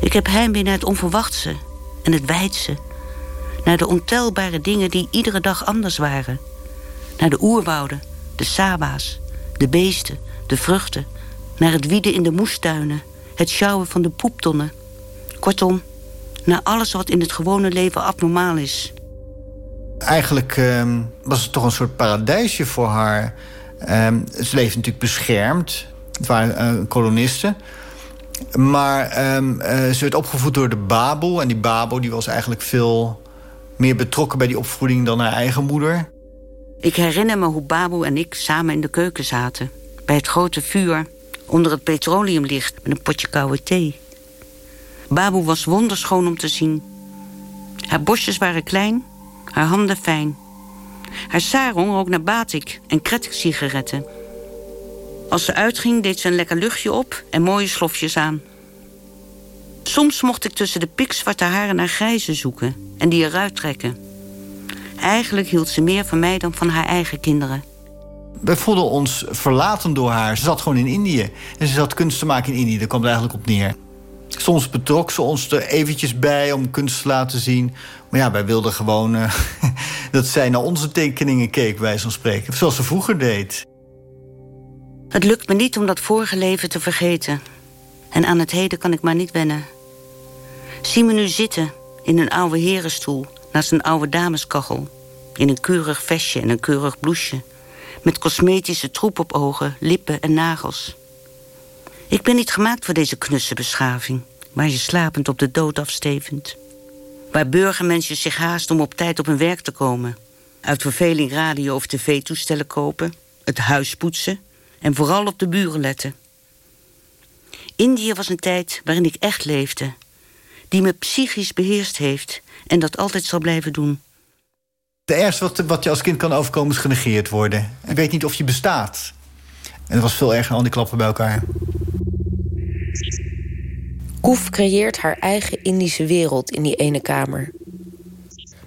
Ik heb heimwee naar het onverwachtse en het wijdse. Naar de ontelbare dingen die iedere dag anders waren naar de oerwouden, de saba's, de beesten, de vruchten... naar het wieden in de moestuinen, het sjouwen van de poeptonnen. Kortom, naar alles wat in het gewone leven abnormaal is. Eigenlijk uh, was het toch een soort paradijsje voor haar. Uh, ze leefde natuurlijk beschermd. Het waren uh, kolonisten. Maar ehm, eh, ze werd opgevoed door de Babo. En die Babo die was eigenlijk veel meer betrokken bij die opvoeding dan haar eigen moeder. Ik herinner me hoe Babu en ik samen in de keuken zaten. Bij het grote vuur, onder het petroleumlicht met een potje koude thee. Babu was wonderschoon om te zien. Haar bosjes waren klein, haar handen fijn. Haar sarong rook naar batik en kretek-sigaretten. Als ze uitging deed ze een lekker luchtje op en mooie slofjes aan. Soms mocht ik tussen de pikzwarte haren naar grijze zoeken en die eruit trekken. Eigenlijk hield ze meer van mij dan van haar eigen kinderen. Wij voelden ons verlaten door haar. Ze zat gewoon in Indië. En ze zat kunst te maken in Indië. Daar kwam het eigenlijk op neer. Soms betrok ze ons er eventjes bij om kunst te laten zien. Maar ja, wij wilden gewoon uh, dat zij naar onze tekeningen keek, bij zo'n spreken. Zoals ze vroeger deed. Het lukt me niet om dat vorige leven te vergeten. En aan het heden kan ik maar niet wennen. Zie me nu zitten in een oude herenstoel naast een oude dameskachel. In een keurig vestje en een keurig bloesje. Met cosmetische troep op ogen, lippen en nagels. Ik ben niet gemaakt voor deze knusse beschaving... waar je slapend op de dood afstevend. Waar burgermensen zich haast om op tijd op hun werk te komen. Uit verveling radio of tv-toestellen kopen. Het huis poetsen. En vooral op de buren letten. Indië was een tijd waarin ik echt leefde. Die me psychisch beheerst heeft. En dat altijd zal blijven doen. De ergste wat, wat je als kind kan overkomen is genegeerd worden. Je weet niet of je bestaat. En dat was veel erger dan die klappen bij elkaar. Koef creëert haar eigen Indische wereld in die ene kamer.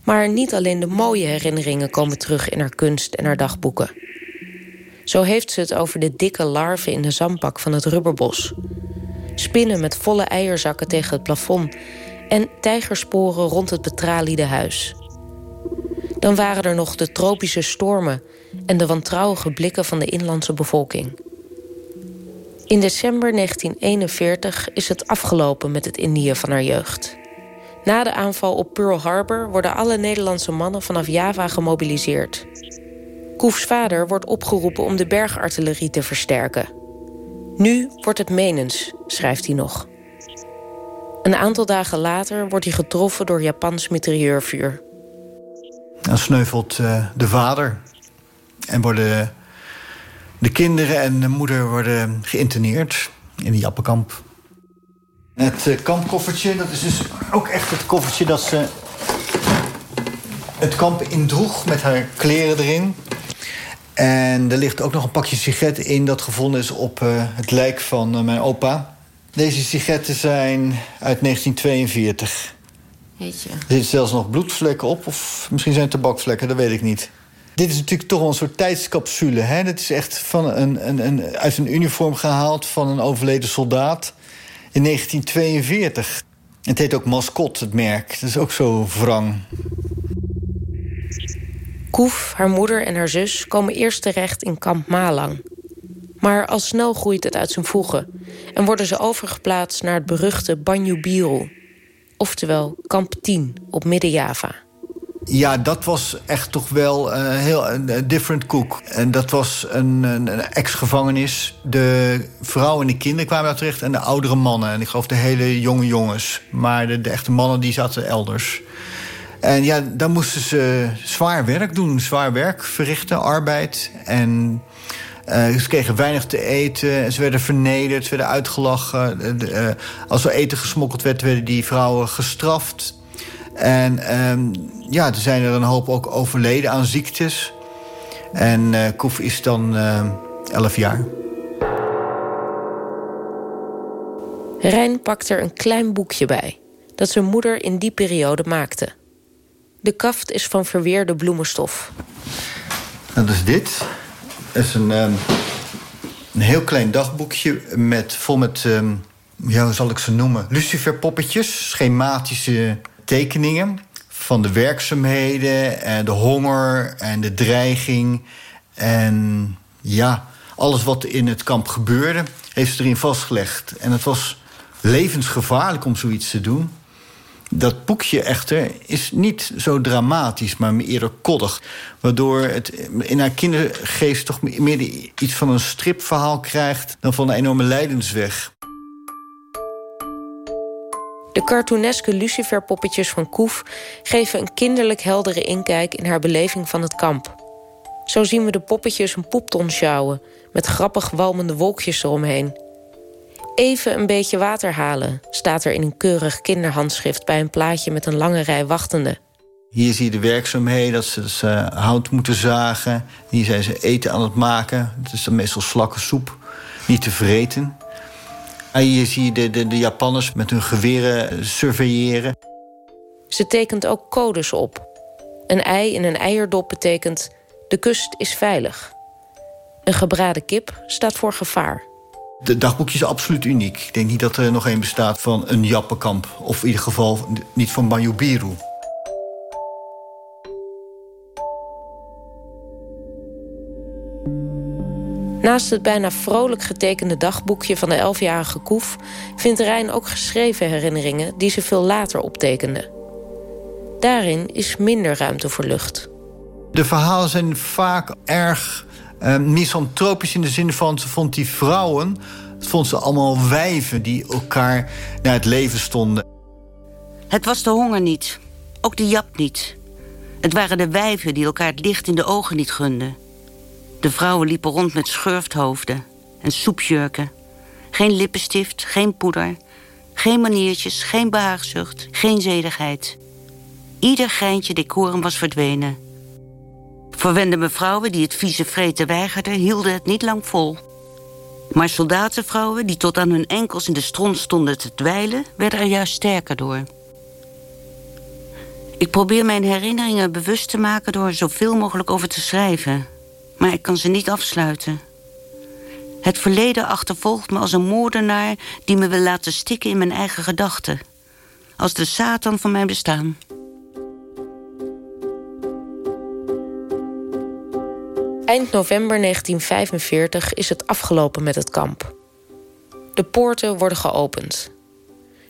Maar niet alleen de mooie herinneringen komen terug in haar kunst en haar dagboeken. Zo heeft ze het over de dikke larven in de zandbak van het rubberbos. Spinnen met volle eierzakken tegen het plafond... en tijgersporen rond het betraliede huis. Dan waren er nog de tropische stormen... en de wantrouwige blikken van de inlandse bevolking. In december 1941 is het afgelopen met het Indië van haar jeugd. Na de aanval op Pearl Harbor worden alle Nederlandse mannen vanaf Java gemobiliseerd. Koefs vader wordt opgeroepen om de bergartillerie te versterken. Nu wordt het menens, schrijft hij nog. Een aantal dagen later wordt hij getroffen door Japans mitrailleurvuur. Dan sneuvelt uh, de vader en worden de kinderen en de moeder worden geïnterneerd in die Jappenkamp. Het uh, kampkoffertje, dat is dus ook echt het koffertje dat ze het kamp indroeg met haar kleren erin. En er ligt ook nog een pakje sigaretten in dat gevonden is op uh, het lijk van uh, mijn opa. Deze sigaretten zijn uit 1942. Weet je. Er zitten zelfs nog bloedvlekken op, of misschien zijn het tabakvlekken, dat weet ik niet. Dit is natuurlijk toch wel een soort tijdscapsule. Hè? Dat is echt van een, een, een, uit een uniform gehaald van een overleden soldaat in 1942. Het heet ook Mascot, het merk. Dat is ook zo wrang. Koef, haar moeder en haar zus komen eerst terecht in kamp Malang. Maar al snel groeit het uit zijn voegen... en worden ze overgeplaatst naar het beruchte Banyu Biru... oftewel kamp 10 op Midden-Java. Ja, dat was echt toch wel een heel een different cook. En dat was een, een, een ex-gevangenis. De vrouwen en de kinderen kwamen daar terecht en de oudere mannen. En ik geloof de hele jonge jongens. Maar de, de echte mannen die zaten elders. En ja, dan moesten ze zwaar werk doen, zwaar werk verrichten, arbeid. En uh, ze kregen weinig te eten, ze werden vernederd, ze werden uitgelachen. Uh, als er eten gesmokkeld werd, werden die vrouwen gestraft. En um, ja, er zijn er een hoop ook overleden aan ziektes. En Koef is dan elf jaar. Rijn pakt er een klein boekje bij... dat zijn moeder in die periode maakte... De kaft is van verweerde bloemenstof. Dat is dit. Is een, um, een heel klein dagboekje met, vol met, um, ja, hoe zal ik ze noemen? Luciferpoppetjes, schematische tekeningen van de werkzaamheden en de honger en de dreiging. En ja, alles wat in het kamp gebeurde, heeft ze erin vastgelegd. En het was levensgevaarlijk om zoiets te doen. Dat boekje echter is niet zo dramatisch, maar eerder koddig. Waardoor het in haar kindergeest toch meer iets van een stripverhaal krijgt... dan van een enorme lijdensweg. De cartooneske luciferpoppetjes van Koef geven een kinderlijk heldere inkijk in haar beleving van het kamp. Zo zien we de poppetjes een poepton sjouwen, met grappig walmende wolkjes eromheen. Even een beetje water halen, staat er in een keurig kinderhandschrift... bij een plaatje met een lange rij wachtenden. Hier zie je de werkzaamheden, dat ze uh, hout moeten zagen. Hier zijn ze eten aan het maken. Het is dan meestal slakke soep, niet te vreten. En hier zie je de, de, de Japanners met hun geweren surveilleren. Ze tekent ook codes op. Een ei in een eierdop betekent... de kust is veilig. Een gebraden kip staat voor gevaar. De dagboekje is absoluut uniek. Ik denk niet dat er nog één bestaat van een Jappenkamp. Of in ieder geval niet van Banjubiru. Naast het bijna vrolijk getekende dagboekje van de elfjarige Koef... vindt Rijn ook geschreven herinneringen die ze veel later optekende. Daarin is minder ruimte voor lucht. De verhalen zijn vaak erg uh, misantropisch in de zin van... ze vond die vrouwen, vond ze allemaal wijven die elkaar naar het leven stonden. Het was de honger niet, ook de jap niet. Het waren de wijven die elkaar het licht in de ogen niet gunden. De vrouwen liepen rond met schurfthoofden en soepjurken. Geen lippenstift, geen poeder, geen maniertjes, geen behaagzucht, geen zedigheid. Ieder geintje decorum was verdwenen. Verwende mevrouwen die het vieze vreten weigerden... hielden het niet lang vol. Maar soldatenvrouwen die tot aan hun enkels in de stront stonden te dweilen... werden er juist sterker door. Ik probeer mijn herinneringen bewust te maken... door er zoveel mogelijk over te schrijven maar ik kan ze niet afsluiten. Het verleden achtervolgt me als een moordenaar... die me wil laten stikken in mijn eigen gedachten. Als de Satan van mijn bestaan. Eind november 1945 is het afgelopen met het kamp. De poorten worden geopend.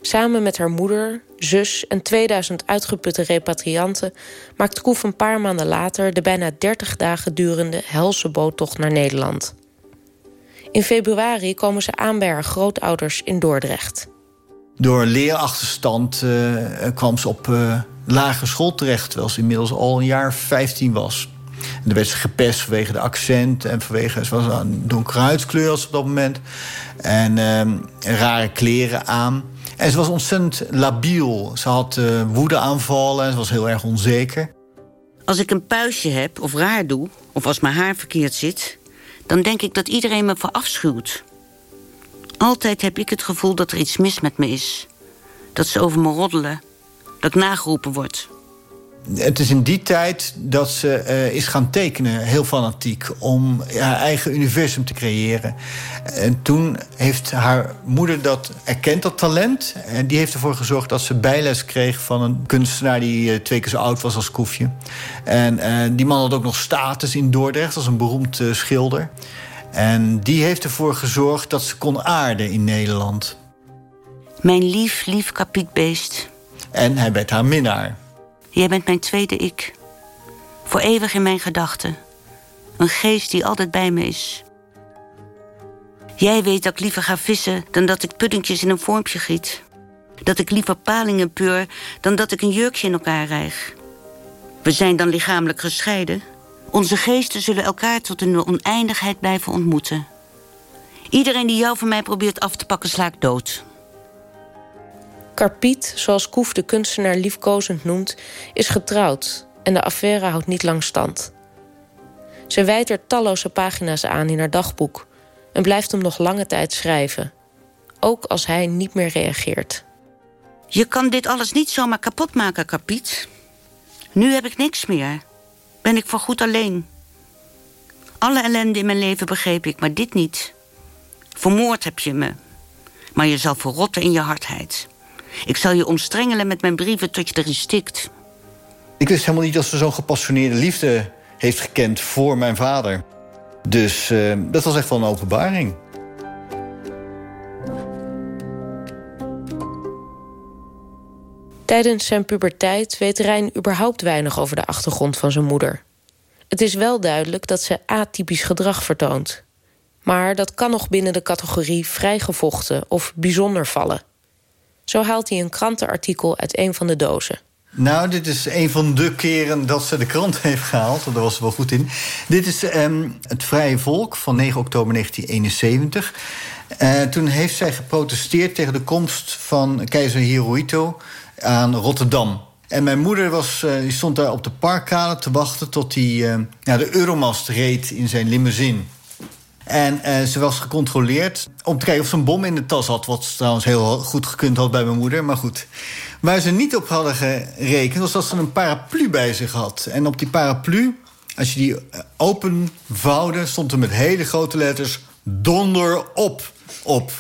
Samen met haar moeder, zus en 2000 uitgeputte repatrianten... maakt Koef een paar maanden later de bijna 30 dagen durende helse boottocht naar Nederland. In februari komen ze aan bij haar grootouders in Dordrecht. Door leerachterstand uh, kwam ze op uh, lagere school terecht... terwijl ze inmiddels al een jaar 15 was. Dan werd ze gepest vanwege de accent en vanwege... ze was een donkere huidskleur als op dat moment. En uh, rare kleren aan... En ze was ontzettend labiel. Ze had uh, woedeaanvallen en ze was heel erg onzeker. Als ik een puistje heb of raar doe, of als mijn haar verkeerd zit... dan denk ik dat iedereen me verafschuwt. Altijd heb ik het gevoel dat er iets mis met me is. Dat ze over me roddelen. Dat ik nageroepen word. Het is in die tijd dat ze uh, is gaan tekenen, heel fanatiek, om haar eigen universum te creëren. En toen heeft haar moeder dat erkend, dat talent. En die heeft ervoor gezorgd dat ze bijles kreeg van een kunstenaar die uh, twee keer zo oud was als Koefje. En uh, die man had ook nog status in Dordrecht als een beroemd schilder. En die heeft ervoor gezorgd dat ze kon aarden in Nederland. Mijn lief, lief kapietbeest. En hij werd haar minnaar. Jij bent mijn tweede ik. Voor eeuwig in mijn gedachten. Een geest die altijd bij me is. Jij weet dat ik liever ga vissen dan dat ik puddingjes in een vormpje giet. Dat ik liever palingen peur dan dat ik een jurkje in elkaar rijg. We zijn dan lichamelijk gescheiden. Onze geesten zullen elkaar tot in de oneindigheid blijven ontmoeten. Iedereen die jou van mij probeert af te pakken, sla ik dood. Karpiet, zoals Koef de kunstenaar liefkozend noemt, is getrouwd en de affaire houdt niet lang stand. Ze wijdt er talloze pagina's aan in haar dagboek en blijft hem nog lange tijd schrijven, ook als hij niet meer reageert. Je kan dit alles niet zomaar kapot maken, Karpiet. Nu heb ik niks meer. Ben ik voorgoed alleen. Alle ellende in mijn leven begreep ik, maar dit niet. Vermoord heb je me, maar je zal verrotten in je hardheid. Ik zal je omstrengelen met mijn brieven tot je erin stikt. Ik wist helemaal niet dat ze zo'n gepassioneerde liefde heeft gekend voor mijn vader. Dus uh, dat was echt wel een openbaring. Tijdens zijn puberteit weet Rijn überhaupt weinig over de achtergrond van zijn moeder. Het is wel duidelijk dat ze atypisch gedrag vertoont. Maar dat kan nog binnen de categorie vrijgevochten of bijzonder vallen. Zo haalt hij een krantenartikel uit een van de dozen. Nou, dit is een van de keren dat ze de krant heeft gehaald. Daar was ze wel goed in. Dit is um, het Vrije Volk van 9 oktober 1971. Uh, toen heeft zij geprotesteerd tegen de komst van keizer Hirohito aan Rotterdam. En mijn moeder was, uh, die stond daar op de parkkade te wachten... tot hij uh, de Euromast reed in zijn limousine. En uh, ze was gecontroleerd om te kijken of ze een bom in de tas had. Wat trouwens heel goed gekund had bij mijn moeder, maar goed. Waar ze niet op hadden gerekend, was dat ze een paraplu bij zich had. En op die paraplu, als je die openvouwde, stond er met hele grote letters donder op. op.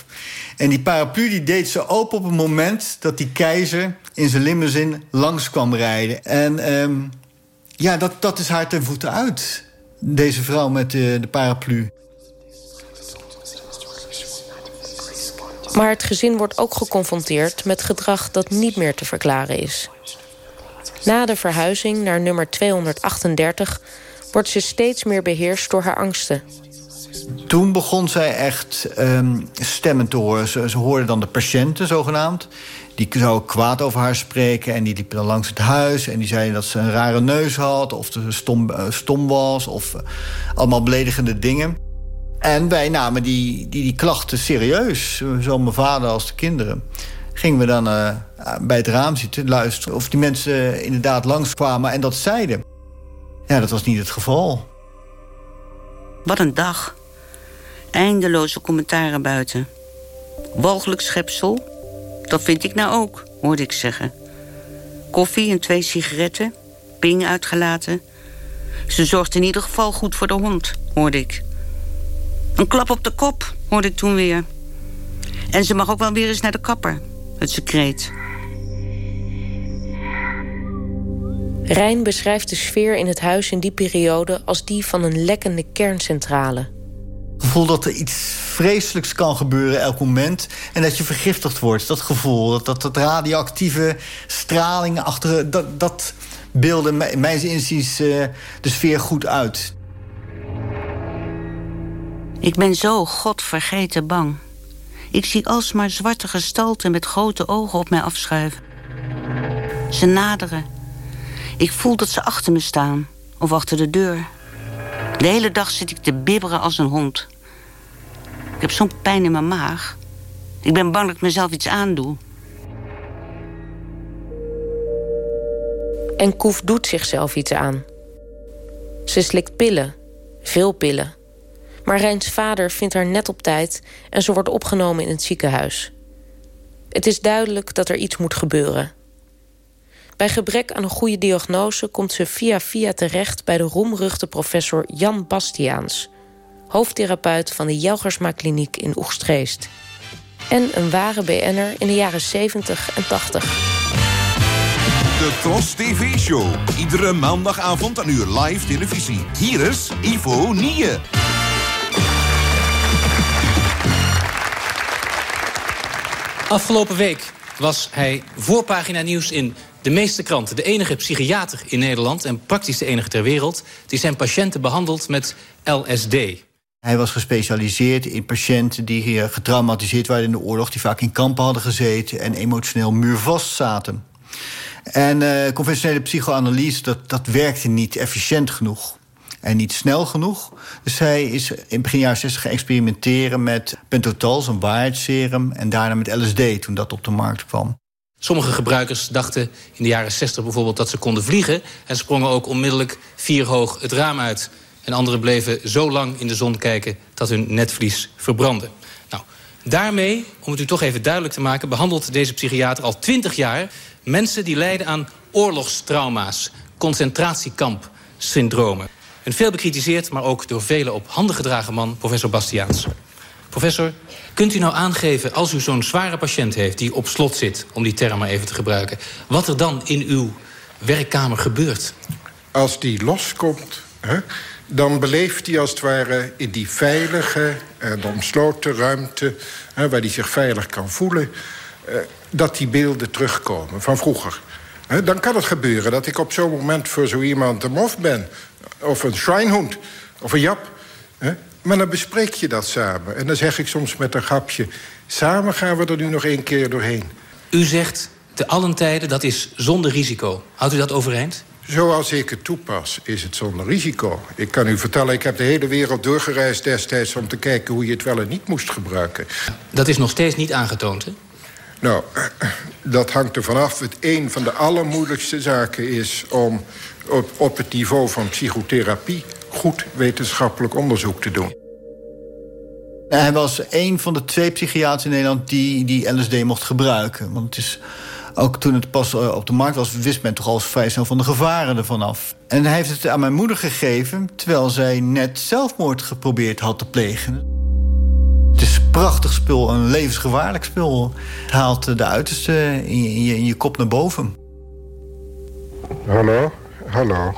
En die paraplu die deed ze open op het moment dat die keizer in zijn limousine langs kwam rijden. En um, ja, dat, dat is haar ten voeten uit. Deze vrouw met de paraplu. Maar het gezin wordt ook geconfronteerd met gedrag dat niet meer te verklaren is. Na de verhuizing naar nummer 238 wordt ze steeds meer beheerst door haar angsten. Toen begon zij echt um, stemmen te horen. Ze, ze hoorde dan de patiënten, zogenaamd. Die zou kwaad over haar spreken en die liepen dan langs het huis... en die zeiden dat ze een rare neus had of ze stom, uh, stom was... of uh, allemaal beledigende dingen. En wij namen die, die, die klachten serieus, zowel mijn vader als de kinderen. Gingen we dan uh, bij het raam zitten, luisteren... of die mensen inderdaad langskwamen en dat zeiden. Ja, dat was niet het geval. Wat een dag. Eindeloze commentaren buiten. Walgelijk schepsel. Dat vind ik nou ook, hoorde ik zeggen. Koffie en twee sigaretten. Ping uitgelaten. Ze zorgt in ieder geval goed voor de hond, hoorde ik. Een klap op de kop, hoorde ik toen weer. En ze mag ook wel weer eens naar de kapper, het secreet. Rijn beschrijft de sfeer in het huis in die periode... als die van een lekkende kerncentrale gevoel dat er iets vreselijks kan gebeuren elk moment... en dat je vergiftigd wordt, dat gevoel. Dat, dat, dat radioactieve straling achter... dat, dat beelden in mijn inziens uh, de sfeer goed uit. Ik ben zo godvergeten bang. Ik zie alsmaar zwarte gestalten met grote ogen op mij afschuiven. Ze naderen. Ik voel dat ze achter me staan, of achter de deur... De hele dag zit ik te bibberen als een hond. Ik heb zo'n pijn in mijn maag. Ik ben bang dat ik mezelf iets aandoe. En Koef doet zichzelf iets aan. Ze slikt pillen, veel pillen. Maar vader vindt haar net op tijd... en ze wordt opgenomen in het ziekenhuis. Het is duidelijk dat er iets moet gebeuren. Bij gebrek aan een goede diagnose komt ze via via terecht... bij de roemruchte professor Jan Bastiaans... hoofdtherapeut van de Jelgersma Kliniek in Oegstgeest. En een ware BN'er in de jaren 70 en 80. De Tros TV Show. Iedere maandagavond een uur live televisie. Hier is Ivo Nie. Afgelopen week was hij voorpagina nieuws in de meeste kranten. De enige psychiater in Nederland en praktisch de enige ter wereld... die zijn patiënten behandelt met LSD. Hij was gespecialiseerd in patiënten die hier getraumatiseerd waren in de oorlog... die vaak in kampen hadden gezeten en emotioneel muurvast zaten. En uh, conventionele psychoanalyse, dat, dat werkte niet efficiënt genoeg. En niet snel genoeg. Dus hij is in begin jaren 60 geëxperimenteren met pentotal, een waarheidsserum... en daarna met LSD, toen dat op de markt kwam. Sommige gebruikers dachten in de jaren 60 bijvoorbeeld dat ze konden vliegen... en sprongen ook onmiddellijk vier hoog het raam uit. En anderen bleven zo lang in de zon kijken dat hun netvlies verbrandde. Nou, daarmee, om het u toch even duidelijk te maken... behandelt deze psychiater al twintig jaar mensen die lijden aan oorlogstrauma's... concentratiekampsyndromen. Een veel bekritiseerd, maar ook door velen op handen gedragen man... professor Bastiaans. Professor, kunt u nou aangeven, als u zo'n zware patiënt heeft... die op slot zit, om die term maar even te gebruiken... wat er dan in uw werkkamer gebeurt? Als die loskomt, hè, dan beleeft hij als het ware... in die veilige en omsloten ruimte... Hè, waar hij zich veilig kan voelen... Eh, dat die beelden terugkomen van vroeger. Dan kan het gebeuren dat ik op zo'n moment voor zo iemand een mof ben... of een schrijnhond, of een jap... Maar dan bespreek je dat samen. En dan zeg ik soms met een grapje... samen gaan we er nu nog één keer doorheen. U zegt te allen tijden dat is zonder risico. Houdt u dat overeind? Zoals ik het toepas, is het zonder risico. Ik kan u vertellen, ik heb de hele wereld doorgereisd destijds... om te kijken hoe je het wel en niet moest gebruiken. Dat is nog steeds niet aangetoond, hè? Nou, dat hangt er vanaf. Het een van de allermoeilijkste zaken is om op, het niveau van psychotherapie goed wetenschappelijk onderzoek te doen. Hij was een van de twee psychiaters in Nederland die, die LSD mocht gebruiken. Want het is, ook toen het pas eh, op de markt was, wist men toch al vrij snel van de gevaren ervan af. En hij heeft het aan mijn moeder gegeven, terwijl zij net zelfmoord geprobeerd had te plegen. Het is een prachtig spul, een levensgevaarlijk spul. Het haalt de uiterste in je, in je kop naar boven. Hallo, hallo.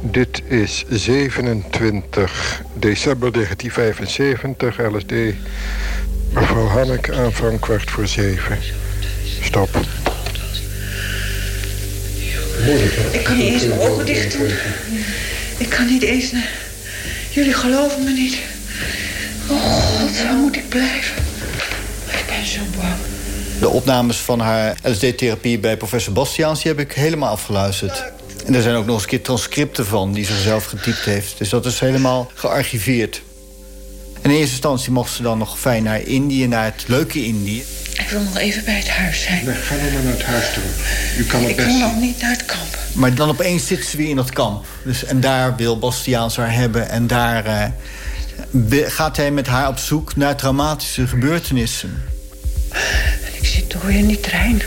Dit is 27 december 1975, LSD. Mevrouw Hanneke, aanvang kwart voor zeven. Stop. Ik kan niet eens mijn ogen dicht doen. Ik kan niet eens naar... Jullie geloven me niet. Oh god, waar moet ik blijven? Ik ben zo bang. De opnames van haar LSD-therapie bij professor Bastiaans... die heb ik helemaal afgeluisterd. En er zijn ook nog eens een keer transcripten van die ze zelf getypt heeft. Dus dat is helemaal gearchiveerd. En in eerste instantie mocht ze dan nog fijn naar Indië, naar het leuke Indië. Ik wil nog even bij het huis zijn. Nee, ga nog maar naar het huis toe. U kan het ik best wil zien. nog niet naar het kamp. Maar dan opeens zit ze weer in dat kamp. Dus, en daar wil Bastiaans haar hebben. En daar eh, gaat hij met haar op zoek naar traumatische gebeurtenissen. En ik zit door in die trein.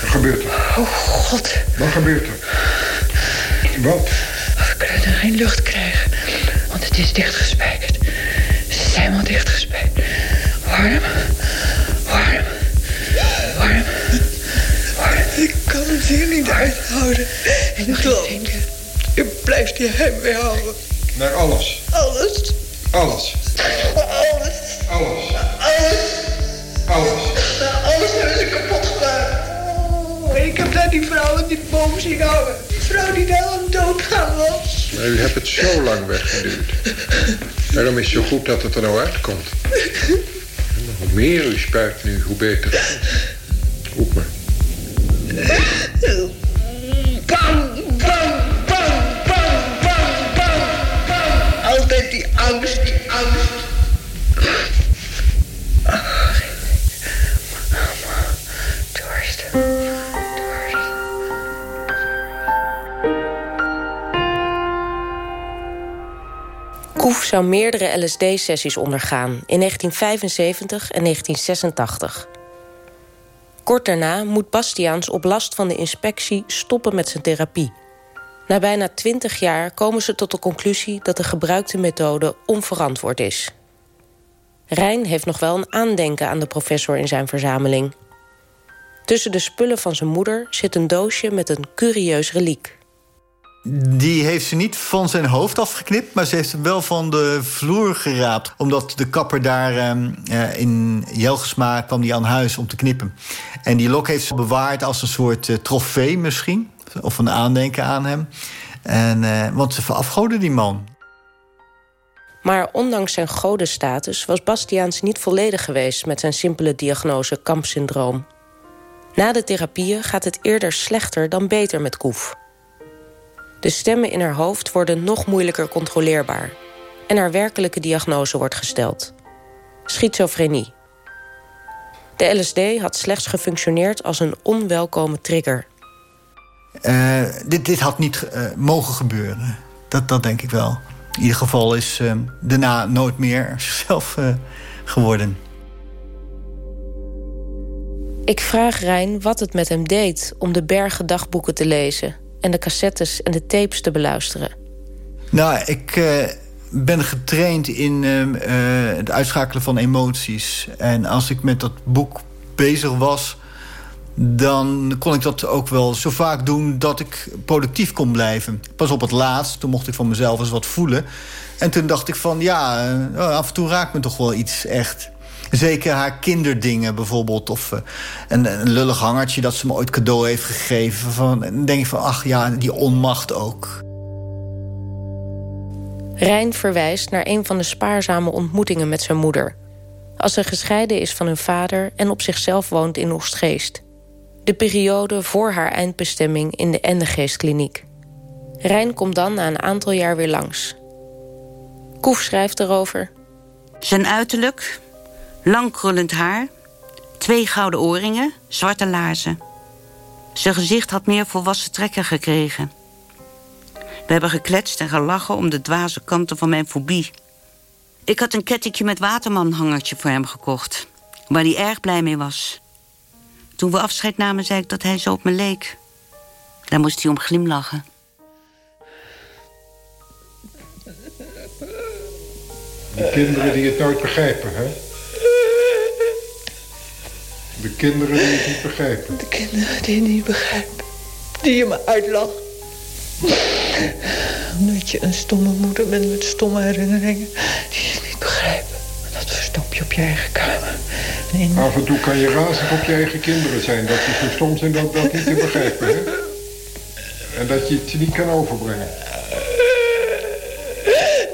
Wat gebeurt er? Oh god. Wat gebeurt er? Wat? We kunnen geen lucht krijgen. Want het is dichtgespijkerd. Ze zijn wel dichtgespijkerd. Warm. Warm. Warm. Warm. Ik kan het hier niet uithouden. En denken. U blijft je hem houden. Naar alles. Alles. Alles. Alles. Alles. Alles. Alles. Alles hebben ze kapot gemaakt. Oh, ik heb daar die vrouw in die boom zien hangen. Die vrouw die daar aan het doodgaan was. Maar u hebt het zo lang weggeduwd. Daarom is het zo goed dat het er nou uitkomt. En hoe meer u spuit nu, hoe beter. Roep maar. Bang, bang, bang, bang, bang, bang, bang. Altijd die angst. Koef zou meerdere LSD-sessies ondergaan in 1975 en 1986. Kort daarna moet Bastiaans op last van de inspectie stoppen met zijn therapie. Na bijna 20 jaar komen ze tot de conclusie dat de gebruikte methode onverantwoord is. Rijn heeft nog wel een aandenken aan de professor in zijn verzameling. Tussen de spullen van zijn moeder zit een doosje met een curieus reliek. Die heeft ze niet van zijn hoofd afgeknipt, maar ze heeft hem wel van de vloer geraapt. Omdat de kapper daar ehm, eh, in Jelgesma kwam die aan huis om te knippen. En die lok heeft ze bewaard als een soort eh, trofee misschien. Of een aandenken aan hem. En, eh, want ze verafgoden die man. Maar ondanks zijn godenstatus was Bastiaans niet volledig geweest... met zijn simpele diagnose kampsyndroom. Na de therapieën gaat het eerder slechter dan beter met Koef. De stemmen in haar hoofd worden nog moeilijker controleerbaar. En haar werkelijke diagnose wordt gesteld. Schizofrenie. De LSD had slechts gefunctioneerd als een onwelkome trigger. Eh, dit, dit had niet eh, mogen gebeuren. Dat, dat denk ik wel. In ieder geval is eh, daarna nooit meer zichzelf eh, geworden. Ik vraag Rijn wat het met hem deed om de bergen dagboeken te lezen... en de cassettes en de tapes te beluisteren. Nou, ik eh, ben getraind in ehm, eh, het uitschakelen van emoties. En als ik met dat boek bezig was... dan kon ik dat ook wel zo vaak doen dat ik productief kon blijven. Pas op het laatst, toen mocht ik van mezelf eens wat voelen. En toen dacht ik van, ja, eh, af en toe raakt me toch wel iets echt... Zeker haar kinderdingen bijvoorbeeld. Of eh, een, een lullig hangertje dat ze me ooit cadeau heeft gegeven. Van, dan denk ik van, ach ja, die onmacht ook. Rijn verwijst naar een van de spaarzame ontmoetingen met zijn moeder. Als ze gescheiden is van hun vader en op zichzelf woont in Oostgeest. De periode voor haar eindbestemming in de Endegeestkliniek. Rijn komt dan na een aantal jaar weer langs. Koef schrijft erover... Zijn uiterlijk, lang krullend haar, twee gouden oorringen, zwarte laarzen. Zijn gezicht had meer volwassen trekken gekregen. We hebben gekletst en gelachen om de dwaze kanten van mijn fobie. Ik had een kettingje met watermanhangertje voor hem gekocht. Waar hij erg blij mee was. Toen we afscheid namen, zei ik dat hij zo op me leek. Daar moest hij om glimlachen. De kinderen die het nooit begrijpen, hè? De kinderen die het niet begrijpen. De kinderen die het niet begrijpen. Die je me uitlacht. Omdat je een stomme moeder bent met stomme herinneringen die je niet begrijpen. Dat verstop je op je eigen kamer. In... Af en toe kan je razend op je eigen kinderen zijn. Dat die zo stom zijn dat dat niet te begrijpen, hè? En dat je het niet kan overbrengen.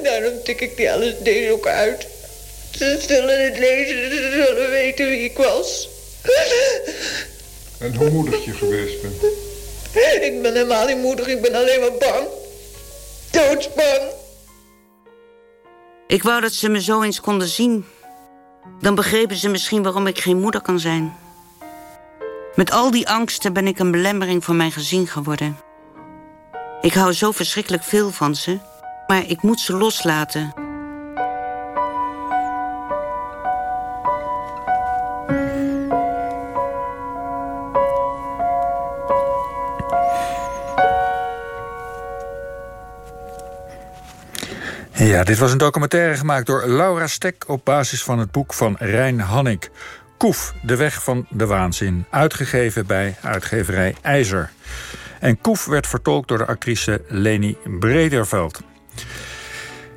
Daarom tik ik die LSD ook uit. Ze zullen het lezen, ze zullen weten wie ik was. En hoe moedig je geweest bent. Ik ben helemaal niet moedig, ik ben alleen maar bang. Doodsbang. Ik wou dat ze me zo eens konden zien. Dan begrepen ze misschien waarom ik geen moeder kan zijn. Met al die angsten ben ik een belemmering voor mijn gezin geworden. Ik hou zo verschrikkelijk veel van ze, maar ik moet ze loslaten. Ja, dit was een documentaire gemaakt door Laura Stek... op basis van het boek van Rijn Hannik. Koef, de weg van de waanzin. Uitgegeven bij uitgeverij IJzer. En Koef werd vertolkt door de actrice Leni Brederveld.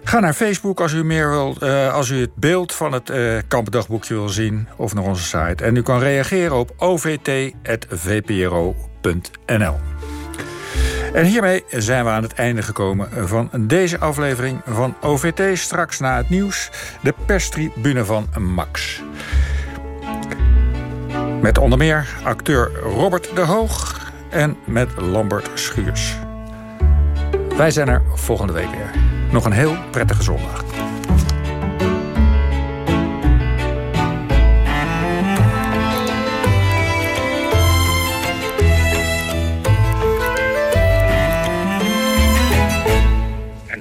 Ga naar Facebook als u, meer wilt, uh, als u het beeld van het uh, kampdagboekje wil zien... of naar onze site. En u kan reageren op ovt.vpro.nl. En hiermee zijn we aan het einde gekomen van deze aflevering van OVT. Straks na het nieuws de perstribune van Max. Met onder meer acteur Robert de Hoog en met Lambert Schuurs. Wij zijn er volgende week weer. Nog een heel prettige zondag.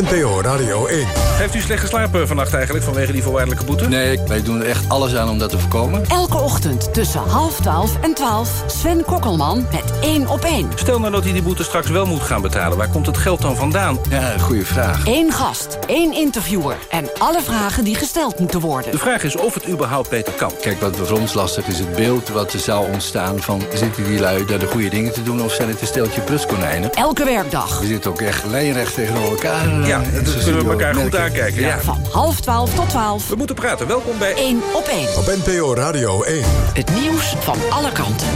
NPO Radio 1. Heeft u slecht geslapen vannacht eigenlijk vanwege die voorwaardelijke boete? Nee, wij doen er echt alles aan om dat te voorkomen. Elke ochtend tussen half twaalf en twaalf Sven Kokkelman met één op één. Stel nou dat hij die boete straks wel moet gaan betalen. Waar komt het geld dan vandaan? Ja, goede vraag. Eén gast, één interviewer en alle vragen die gesteld moeten worden. De vraag is of het überhaupt beter kan. Kijk, wat voor ons lastig is het beeld wat er zou ontstaan van... zitten die lui daar de goede dingen te doen of zijn het een steltje pruskonijnen? Elke werkdag. We zitten ook echt lijnrecht tegenover elkaar. Ja, dat kunnen we elkaar goed aankijken. Ja. Van half twaalf tot twaalf. We moeten praten. Welkom bij 1 op 1. Op NPO Radio 1. Het nieuws van alle kanten.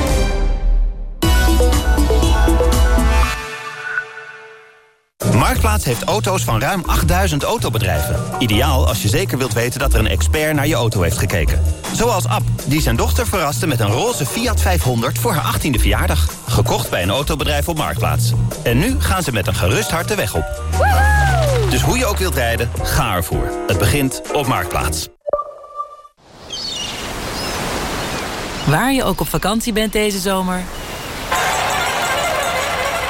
Marktplaats heeft auto's van ruim 8000 autobedrijven. Ideaal als je zeker wilt weten dat er een expert naar je auto heeft gekeken. Zoals Ab, die zijn dochter verraste met een roze Fiat 500 voor haar 18e verjaardag. Gekocht bij een autobedrijf op Marktplaats. En nu gaan ze met een gerust hart de weg op. Dus hoe je ook wilt rijden, ga ervoor. Het begint op Marktplaats. Waar je ook op vakantie bent deze zomer.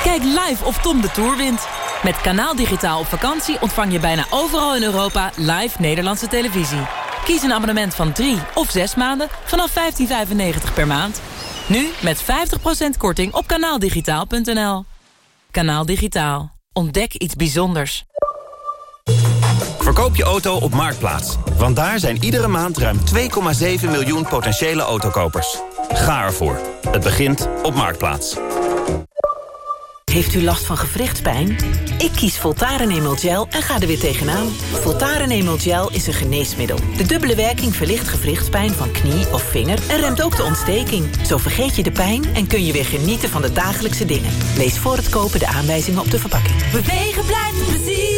Kijk live of Tom de Tour wint. Met Kanaal Digitaal op vakantie ontvang je bijna overal in Europa live Nederlandse televisie. Kies een abonnement van 3 of 6 maanden vanaf 15,95 per maand. Nu met 50% korting op kanaaldigitaal.nl. Kanaal Digitaal. Ontdek iets bijzonders. Verkoop je auto op Marktplaats. Want daar zijn iedere maand ruim 2,7 miljoen potentiële autokopers. Ga ervoor. Het begint op Marktplaats. Heeft u last van gewrichtspijn? Ik kies Voltaren Emel Gel en ga er weer tegenaan. Voltaren Emel Gel is een geneesmiddel. De dubbele werking verlicht gewrichtspijn van knie of vinger... en remt ook de ontsteking. Zo vergeet je de pijn en kun je weer genieten van de dagelijkse dingen. Lees voor het kopen de aanwijzingen op de verpakking. Bewegen blijft plezier.